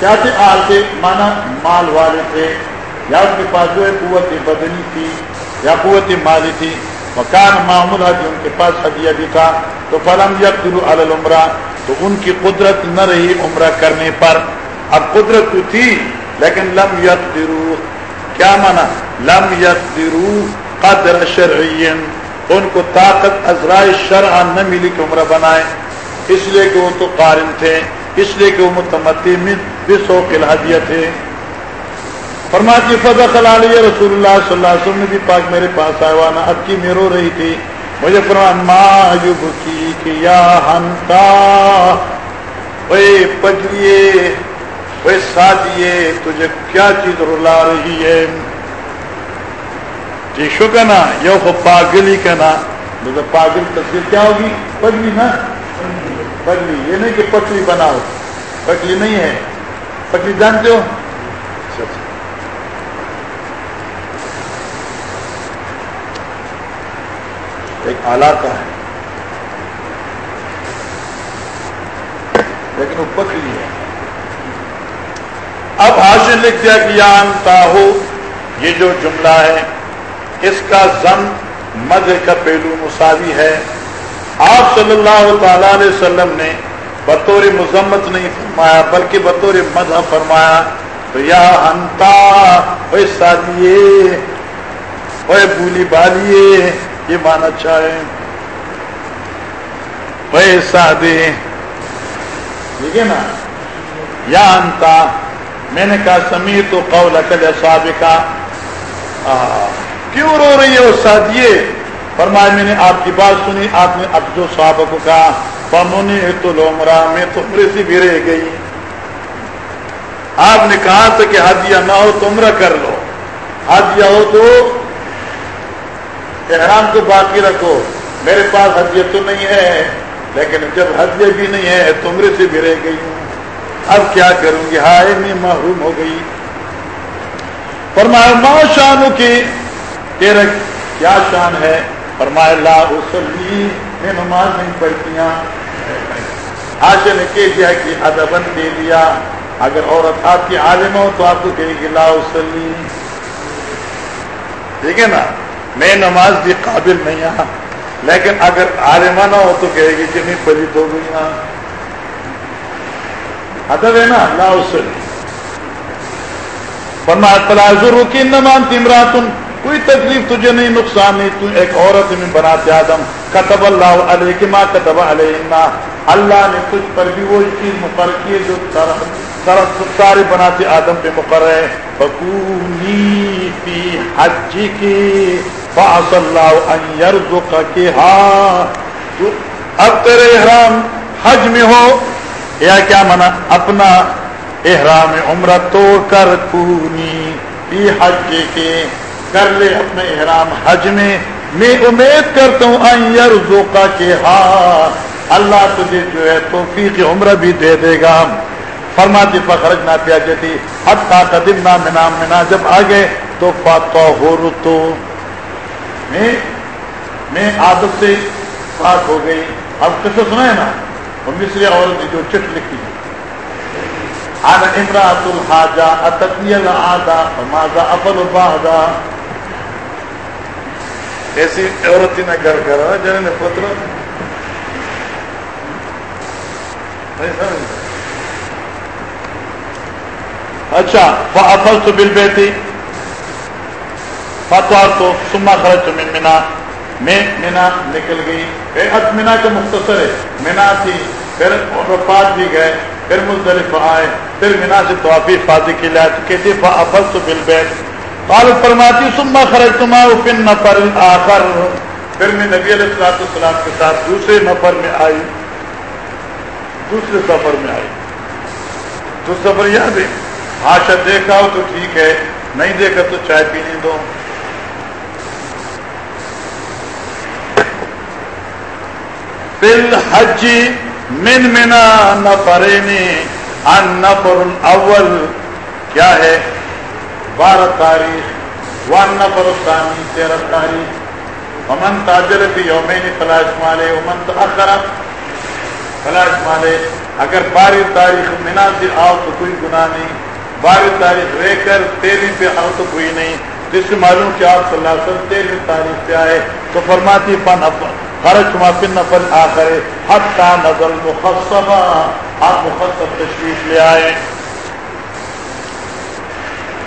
کیا تھے آل تھے مانا مال والے تھے۔ یا ان کے پاس جو ہے قوت بدنی تھی یا قوت مالی تھی۔ مکان معمول حج ان کے پاس ہدیہ بھی تھا۔ تو فلم یقر العمرہ۔ تو ان کی قدرت نہ رہی عمرہ کرنے پر۔ اب قدرت تو تھی، لیکن لم یقرو کیا مانا؟ لم یقرو قدر شرعین۔ ان کو طاقت ازرائے شرع نہ ملی کہ عمرہ بنائے۔ اس لیے کہ وہ تو قارن تھے، اس لیے کہ وہ متمتی میں بسو الحدیہ تھے۔ فرماتی جی، فضا خلال رسول اللہ صلی اللہ علیہ وسلم نے بھی پاک میرے پاس آیا نا اب کی میں رو رہی تھی۔ مجھے فرمان ما کی کہ یا ہنتا اوے پجلیے اوے سادیے، تجھے کیا چیز رلا رہی ہے؟ جی کا نا یو پاگلی کا نا۔ مجھے پاگل تصویر کیا ہوگی؟ پجلی نا۔ پگلی، یہ نہیں کہ پتلی بناؤ، پگلی نہیں ہے۔ پگلی جانتے ہو؟ ایک علاقہ ہے۔ لیکن وہ پتلی ہے۔ اب حاصل لکھ دیا کہ یا ہو، یہ جو جملہ ہے، اس کا زم مزے کا پہلو مساوی ہے۔ آپ صلی اللہ تعالی علیہ وسلم نے بطور مذمت نہیں فرمایا، بلکہ بطور مذہب فرمایا، تو یا ہنتا سادیے بولی بالیے، یہ مانا چاہے۔ سادے، ٹھیک ہے نا؟ یا انتا، میں نے کہا سمیر تو قول اکل سابقہ کیوں رو رہی ہے وہ سادیے؟ فرمایا میں نے آپ کی بات سنی، آپ نے اب جو صحابہ کو کہا پمونی تو لومرا میں تو عمرے سے بھی رہ گئی۔ آپ نے کہا تھا کہ ہدیہ نہ ہو تو عمرہ کر لو۔ ہدیہ ہو تو احرام کو باقی رکھو۔ میرے پاس ہدیہ تو نہیں ہے، لیکن جب ہدیہ بھی نہیں ہے تو عمرے سے بھی رہ گئی ہوں۔ اب کیا کروں گی؟ ہائے، میں محروم ہو گئی۔ فرمایا، ماں شانو کی، تیرا کیا شان ہے؟ فرمایا لا اسلی میں نماز نہیں پڑھتیاں۔ آشا نے کہہ دیا کہ ادبن دے دیا۔ اگر عورت آپ کی عالم ہو تو آپ کو کہے گی لا اسلی ٹھیک ہے نا؟ میں نماز بھی قابل نہیں ہاں۔ لیکن اگر عالمہ نہ ہو تو کہے گی کہ نہیں پلی تو گئی ہاں۔ ادب ہے نا؟ لا اسلی فرمایا تلازر کی نمان تمراتن کوئی تکلیف تجھے نہیں، نقصان نہیں، تو ایک عورت میں بناتے آدم. کتب اللہ علیہ کی ماں کتب علیہ اللہ نے تجھ پر بھی وہی چیز مقرر کی ہے جو سارے بناتے آدم پہ مقرر ہے. فکونی فی حج کی فاص اللہ ان یرزق کے ہاں اب تیرے احرام حج میں ہو، یا کیا منا اپنا احرام عمرہ توڑ کر کونی فی حج کے کر لے اپنے احرام حج میں۔ میں امید کرتا ہوں ائرو کا کہ ہاں اللہ تجھے جو ہے توفیق عمر بھی دے دے گا۔ فرماتی فخرج نہ پیا جاتی حد قدم نہ منا منا جب آگے تو فاتو ہو تو میں میں عادت سے پاک ہو گئی۔ اب کیسے سنا ہے نا وہ مصری عورت نے جو چٹ لکھی۔ آنا امراۃ الحاجہ اتقیل آدھا ماذا افل باہدا ایسی عورت نے گھر کرا جنہوں نے پتر اچھا وہ افل تو بل بیٹی فتوا تو سما خرچ من منا۔ میں مینا نکل گئی۔ ات مینا کا مختصر ہے۔ مینا تھی، پھر وفات بھی گئے۔ پھر مزدلف آئے۔ پھر مینا سے توافی فاضی کے لیے کہتی افل تو بل فرماتی سما خرج تما فن نفر آخر پھر میں نبی علیہ السلاط السلام کے ساتھ دوسرے نفر میں آئی، دوسرے سفر میں آئی۔ تو سفر یاد ہے آشا دیکھا ہو تو ٹھیک ہے، نہیں دیکھا تو چائے پینے دو۔ بل حج من منا نفرینی ان نفر الاول۔ کیا ہے؟ بارہ تاریخ ون نفر الثانی، تیرہ تاریخ۔ امن تاجر بھی یومین فلاش مالے امن تاخر فلاش مالے اگر بارہ تاریخ منا سے آؤ تو کوئی گناہ نہیں بارہ تاریخ رہ کر تیرہ پہ آؤ تو کوئی نہیں۔ جس سے معلوم کہ آپ صلی اللہ علیہ وسلم تیرہ تاریخ پہ آئے، تو فرماتی پن خرچ ما فن نفل آخر حتی نظر مخصبہ آپ مخصب تشریف لے آئے۔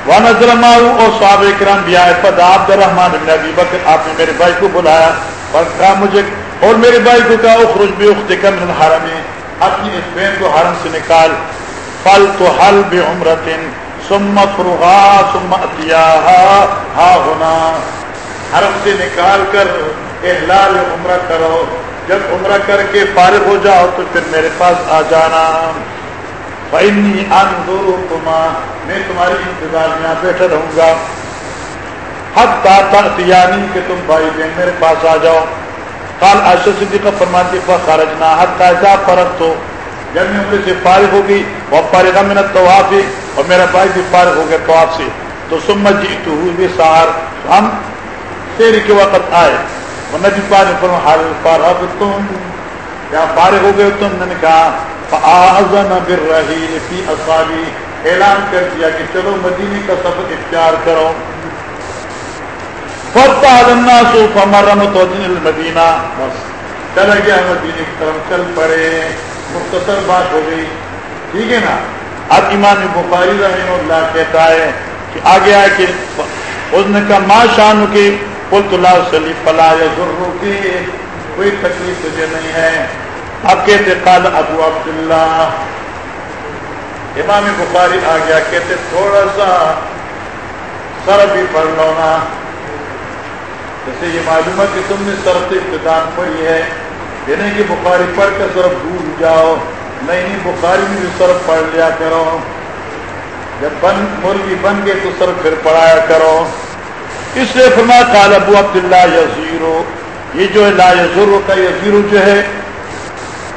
ونظر مارو اور صحاب کرام بھی آئے فد عبد الرحمان بن ابی بکر، آپ نے میرے بھائی کو بلایا اور کہا مجھے، اور میرے بھائی کو کہا، اخرج بھی اختکا من الحرم اپنی اس بہن کو حرم سے نکال۔ فل تو حل بے عمرتن ثم فرغا ثم اتیاہا، ہا ہونا حرم سے نکال کر احلال عمرہ کرو۔ جب عمرہ کر کے فارغ ہو جاؤ تو پھر میرے پاس آ جانا۔ فَإِنِّي أَنظُرُكُمَا، میں تمہاری انتظار میں بیٹھا رہوں گا۔ حتیٰ تأتیانی کہ تم بھائی بہن میرے پاس آ جاؤ۔ قال عائشہ صدیقہ فرماتی فخرجنا حتیٰ جا فرق تو جب میں عمرے سے فارغ ہوگی وہ فارغ من الطواف، اور میرا بھائی بھی فارغ ہو گیا طواف سے۔ تو سمجھ جیت ہوئی سہار ہم تیری کے وقت آئے۔ وہ نبی پاک نے فرما حال فارغ تم کیا فارغ ہو گئے تم؟ نے کہا فآذن بالرحیل فی اصحابی، اعلان کر دیا کہ چلو مدینے کا سفر اختیار کرو۔ فتح الناس فمر متوجن المدینہ بس چلا گیا مدینے کی طرف، چل پڑے۔ مختصر بات ہو گئی۔ ٹھیک ہے نا؟ اب امام بخاری رحمہ اللہ کہتا ہے کہ آگے آئے کہ اس نے کہا ما شان کی قلت اللہ صلی فلا یضر کی کوئی تکلیف تجھے نہیں ہے۔ اب کہتے قال ابو عبداللہ۔ امام بخاری آ گیا کہتے تھوڑا سا سر بھی پڑھ لو نا۔ جیسے یہ معلومات کہ تم نے سر سے ابتدان پڑھی ہے۔ یہ نہیں کہ بخاری پڑھ کر سرف ڈوب جاؤ۔ نہیں نہیں، بخاری میں بھی سرف پڑھ لیا کرو۔ جب بن مولوی بن گئے تو سر پھر پڑھایا کرو۔ اس لیے فرما قال ابو عبداللہ یزیرو۔ یہ جو ہے، لا یزورو کا یزیرو جو ہے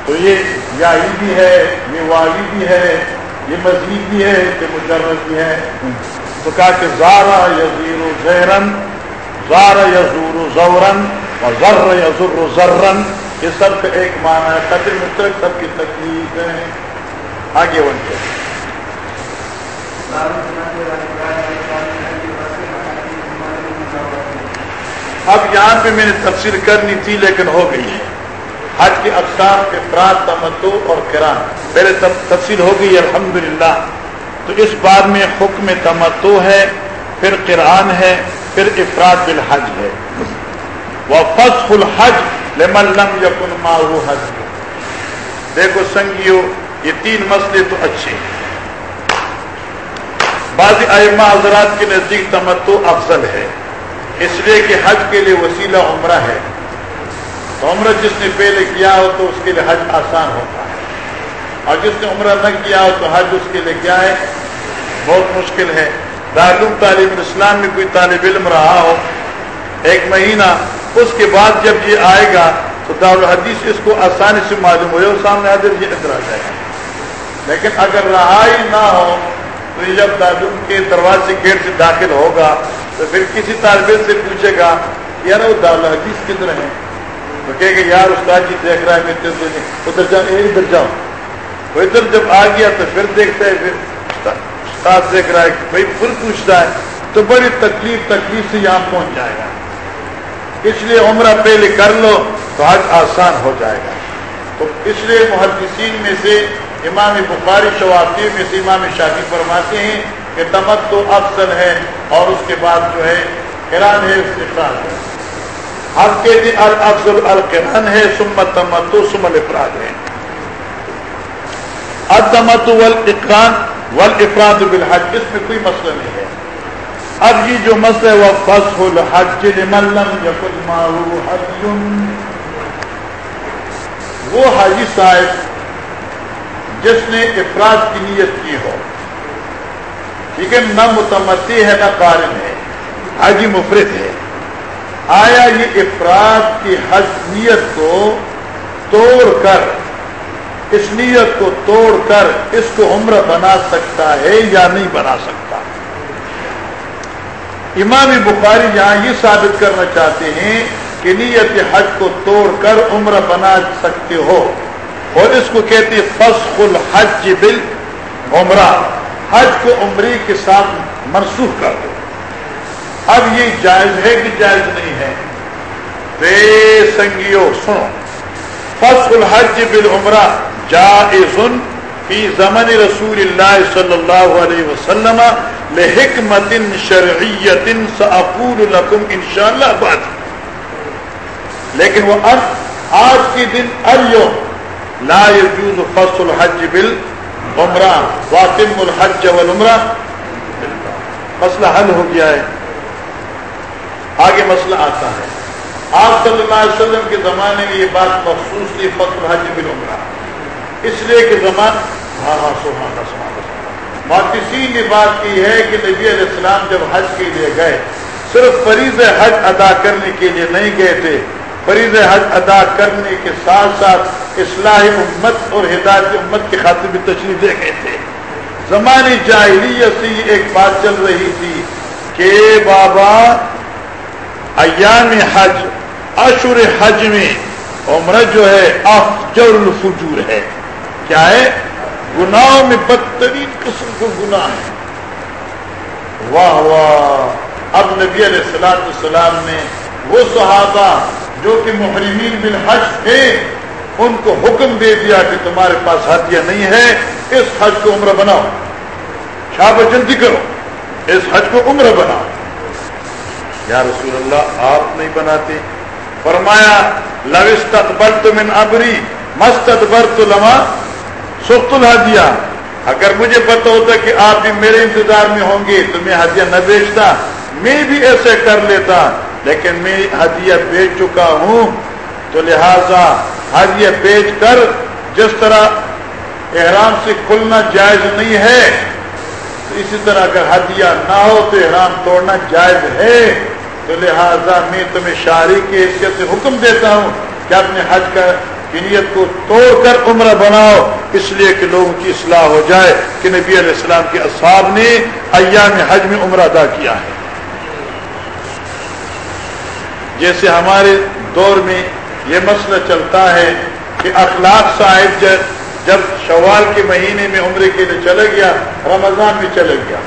تو یہ یا بھی ہے، یہ والی بھی ہے، یہ مزید بھی ہے، یہ مجرد بھی ہے۔ تو کہا کہ زارا یزیر و زہرن زارا یزور زورن اور ذر یزر ذرن یہ سب کا ایک معنی ہے، قدر مطلق سب کی تکلیف ہے آگے بن کے۔ اب یہاں پہ میں نے تفصیل کرنی تھی لیکن ہو گئی ہے۔ حج کے اقسام افراد تمتو اور کران پہلے تب تفصیل ہوگی الحمدللہ۔ تو اس بار میں حکم تمتو ہے، پھر قرآن ہے، پھر افراد بالحج ہے۔ وہ فصف الحج لمن لم یکن ماہو حج۔ دیکھو سنگیو، یہ تین مسئلے تو اچھے بعض ائمہ حضرات کے نزدیک تمتو افضل ہے، اس لیے کہ حج کے لیے وسیلہ عمرہ ہے۔ عمرہ جس نے پہلے کیا ہو تو اس کے لیے حج آسان ہوتا ہے۔ اور جس نے عمرہ نہ کیا ہو تو حج اس کے لیے کیا ہے؟ بہت مشکل ہے۔ دارالعلوم تعلیم اسلام میں کوئی طالب علم رہا ہو ایک مہینہ، اس کے بعد جب یہ آئے گا تو دارالحدیث اس کو آسانی سے معلوم ہو جائے سامنے حاضر یہ ادھر آ جائے گا لیکن اگر رہائی نہ ہو تو یہ جب دادو کے دروازے گیٹ سے داخل ہوگا تو پھر کسی طالب علم سے پوچھے گا، یار وہ دارالحدیث کدھر ہے تو کہے گا یار استاد جی دیکھ رہا ہے میں ادھر جاؤ ادھر جاؤ۔ وہ ادھر جب آ گیا تو پھر دیکھتا ہے، پھر استاد دیکھ رہا ہے بھائی پھر پوچھتا ہے۔ تو بڑی تکلیف تکلیف سے یہاں پہنچ جائے گا۔ اس لیے عمرہ پہلے کر لو تو حج آسان ہو جائے گا۔ تو اس لیے محدثین میں سے امام بخاری شوافی میں سے امام شافی فرماتے ہیں کہ تمت تو افضل ہے اور اس کے بعد جو ہے کران ہے افراد ہے۔ حج کے دن الفضل القران ہے سمت تمت تو سمل افراد ہے۔ ادمت والاقران والافراد بالحج، اس میں کوئی مسئلہ نہیں ہے۔ اب یہ جو مسئلہ وہ فصح الحج لمن یقل ماہو حج۔ وہ حاجی صاحب جس نے افراد کی نیت کی ہو ٹھیک ہے نہ متمتی ہے، نہ قارن ہے، حاجی مفرد ہے۔ آیا یہ افراد کی حج نیت کو توڑ کر، اس نیت کو توڑ کر اس کو عمر بنا سکتا ہے یا نہیں بنا سکتا؟ امام بخاری یہاں یہ ثابت کرنا چاہتے ہیں کہ نیت حج کو توڑ کر عمر بنا سکتے ہو۔ اور اس کو کہتے فسخ الحج بل عمرہ۔ حج کو عمری کے ساتھ منسوخ کر دو۔ اب یہ جائز ہے کہ جائز نہیں ہے؟ بے سنگیو، سنو۔ فسخ الحج بل عمرہ جائز فی زمن رسول اللہ صلی اللہ علیہ وسلم لحکمت شرعیت سأقول لکم انشاءاللہ بعد۔ لیکن وہ اب آج کے دن اليوم لا يجوز فصل الحج بالعمرہ، واتم الحج والعمرہ۔ مسئلہ حل ہو گیا ہے۔ آگے مسئلہ آتا ہے۔ آپ صلی اللہ علیہ وسلم کے زمانے میں یہ بات مخصوص تھی فصل الحج بالعمرہ اس لیے کہ زمان ہاں ہاں سبحان اللہ، سبحان محدثین نے بات کی ہے کہ نبی علیہ السلام جب حج کے لیے گئے، صرف فریض حج ادا کرنے کے لیے نہیں گئے تھے۔ فریض حج ادا کرنے کے ساتھ ساتھ اصلاح امت اور ہدایت امت کی خاطر بھی تشریح دے گئے تھے۔ زمانی جاہلیت سے ایک بات چل رہی تھی کہ بابا ایام حج اشر حج میں عمر جو ہے افجر الفجور ہے۔ کیا ہے؟ گناہوں میں بدترین قسم کو گناہ ہے۔ واہ واہ۔ اب نبی علیہ السلام السلام نے وہ صحابہ جو کہ محرمین بالحج تھے ان کو حکم دے دیا کہ تمہارے پاس ہتھیار نہیں ہے، اس حج کو عمر بناؤ۔ شاہ جلدی کرو، اس حج کو عمر بناؤ۔ یا رسول اللہ، آپ نہیں بناتے۔ فرمایا لوست تو من ابری مستقبر تو لما سخت الحدیہ اگر مجھے پتا ہوتا کہ آپ بھی میرے انتظار میں ہوں گے، تو میں ہدیہ نہ بیچتا، میں بھی ایسے کر لیتا۔ لیکن میں ہدیہ بیچ چکا ہوں، تو لہذا ہدیہ بیچ کر جس طرح احرام سے کھلنا جائز نہیں ہے، تو اسی طرح اگر ہدیہ نہ ہو تو احرام توڑنا جائز ہے۔ تو لہذا میں تمہیں شاعری کی حیثیت سے حکم دیتا ہوں کہ اپنے حج کا نیت کو توڑ کر عمرہ بناؤ، اس لیے کہ لوگوں کی اصلاح ہو جائے کہ نبی علیہ السلام کے اصحاب نے ایام حج میں عمرہ ادا کیا ہے۔ جیسے ہمارے دور میں یہ مسئلہ چلتا ہے کہ اخلاق صاحب جب شوال کے مہینے میں عمرے کے لیے چلے گیا، رمضان میں چلے گیا۔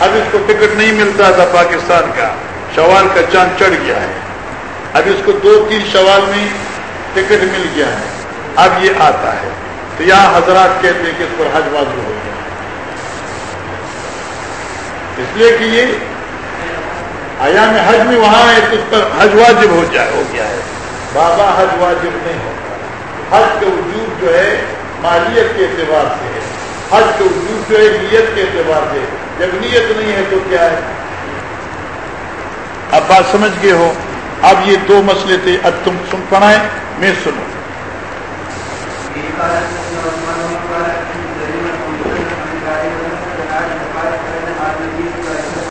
اب اس کو ٹکٹ نہیں ملتا تھا پاکستان کا۔ شوال کا چاند چڑھ گیا ہے۔ اب اس کو دو تین شوال میں ٹکٹ مل گیا ہے۔ اب یہ آتا ہے۔ تو یہاں حضرات کہتے ہیں کہ اس پر حج واضح ہو گیا۔ اس لیے کہ یہ آیا میں حج میں وہاں ہے تو اس پر حج واجب ہو جائے ہو گیا ہے۔ بابا حج واجب نہیں ہوتا حج کا وجود جو ہے مالیت کے اعتبار سے ہے۔ حج کا وجود جو ہے نیت کے اعتبار سے جب نیت نہیں ہے تو کیا ہے؟ اب بات سمجھ گئے ہو۔ اب یہ دو مسئلے تھے، اب تم سن پڑائیں میں سنوں۔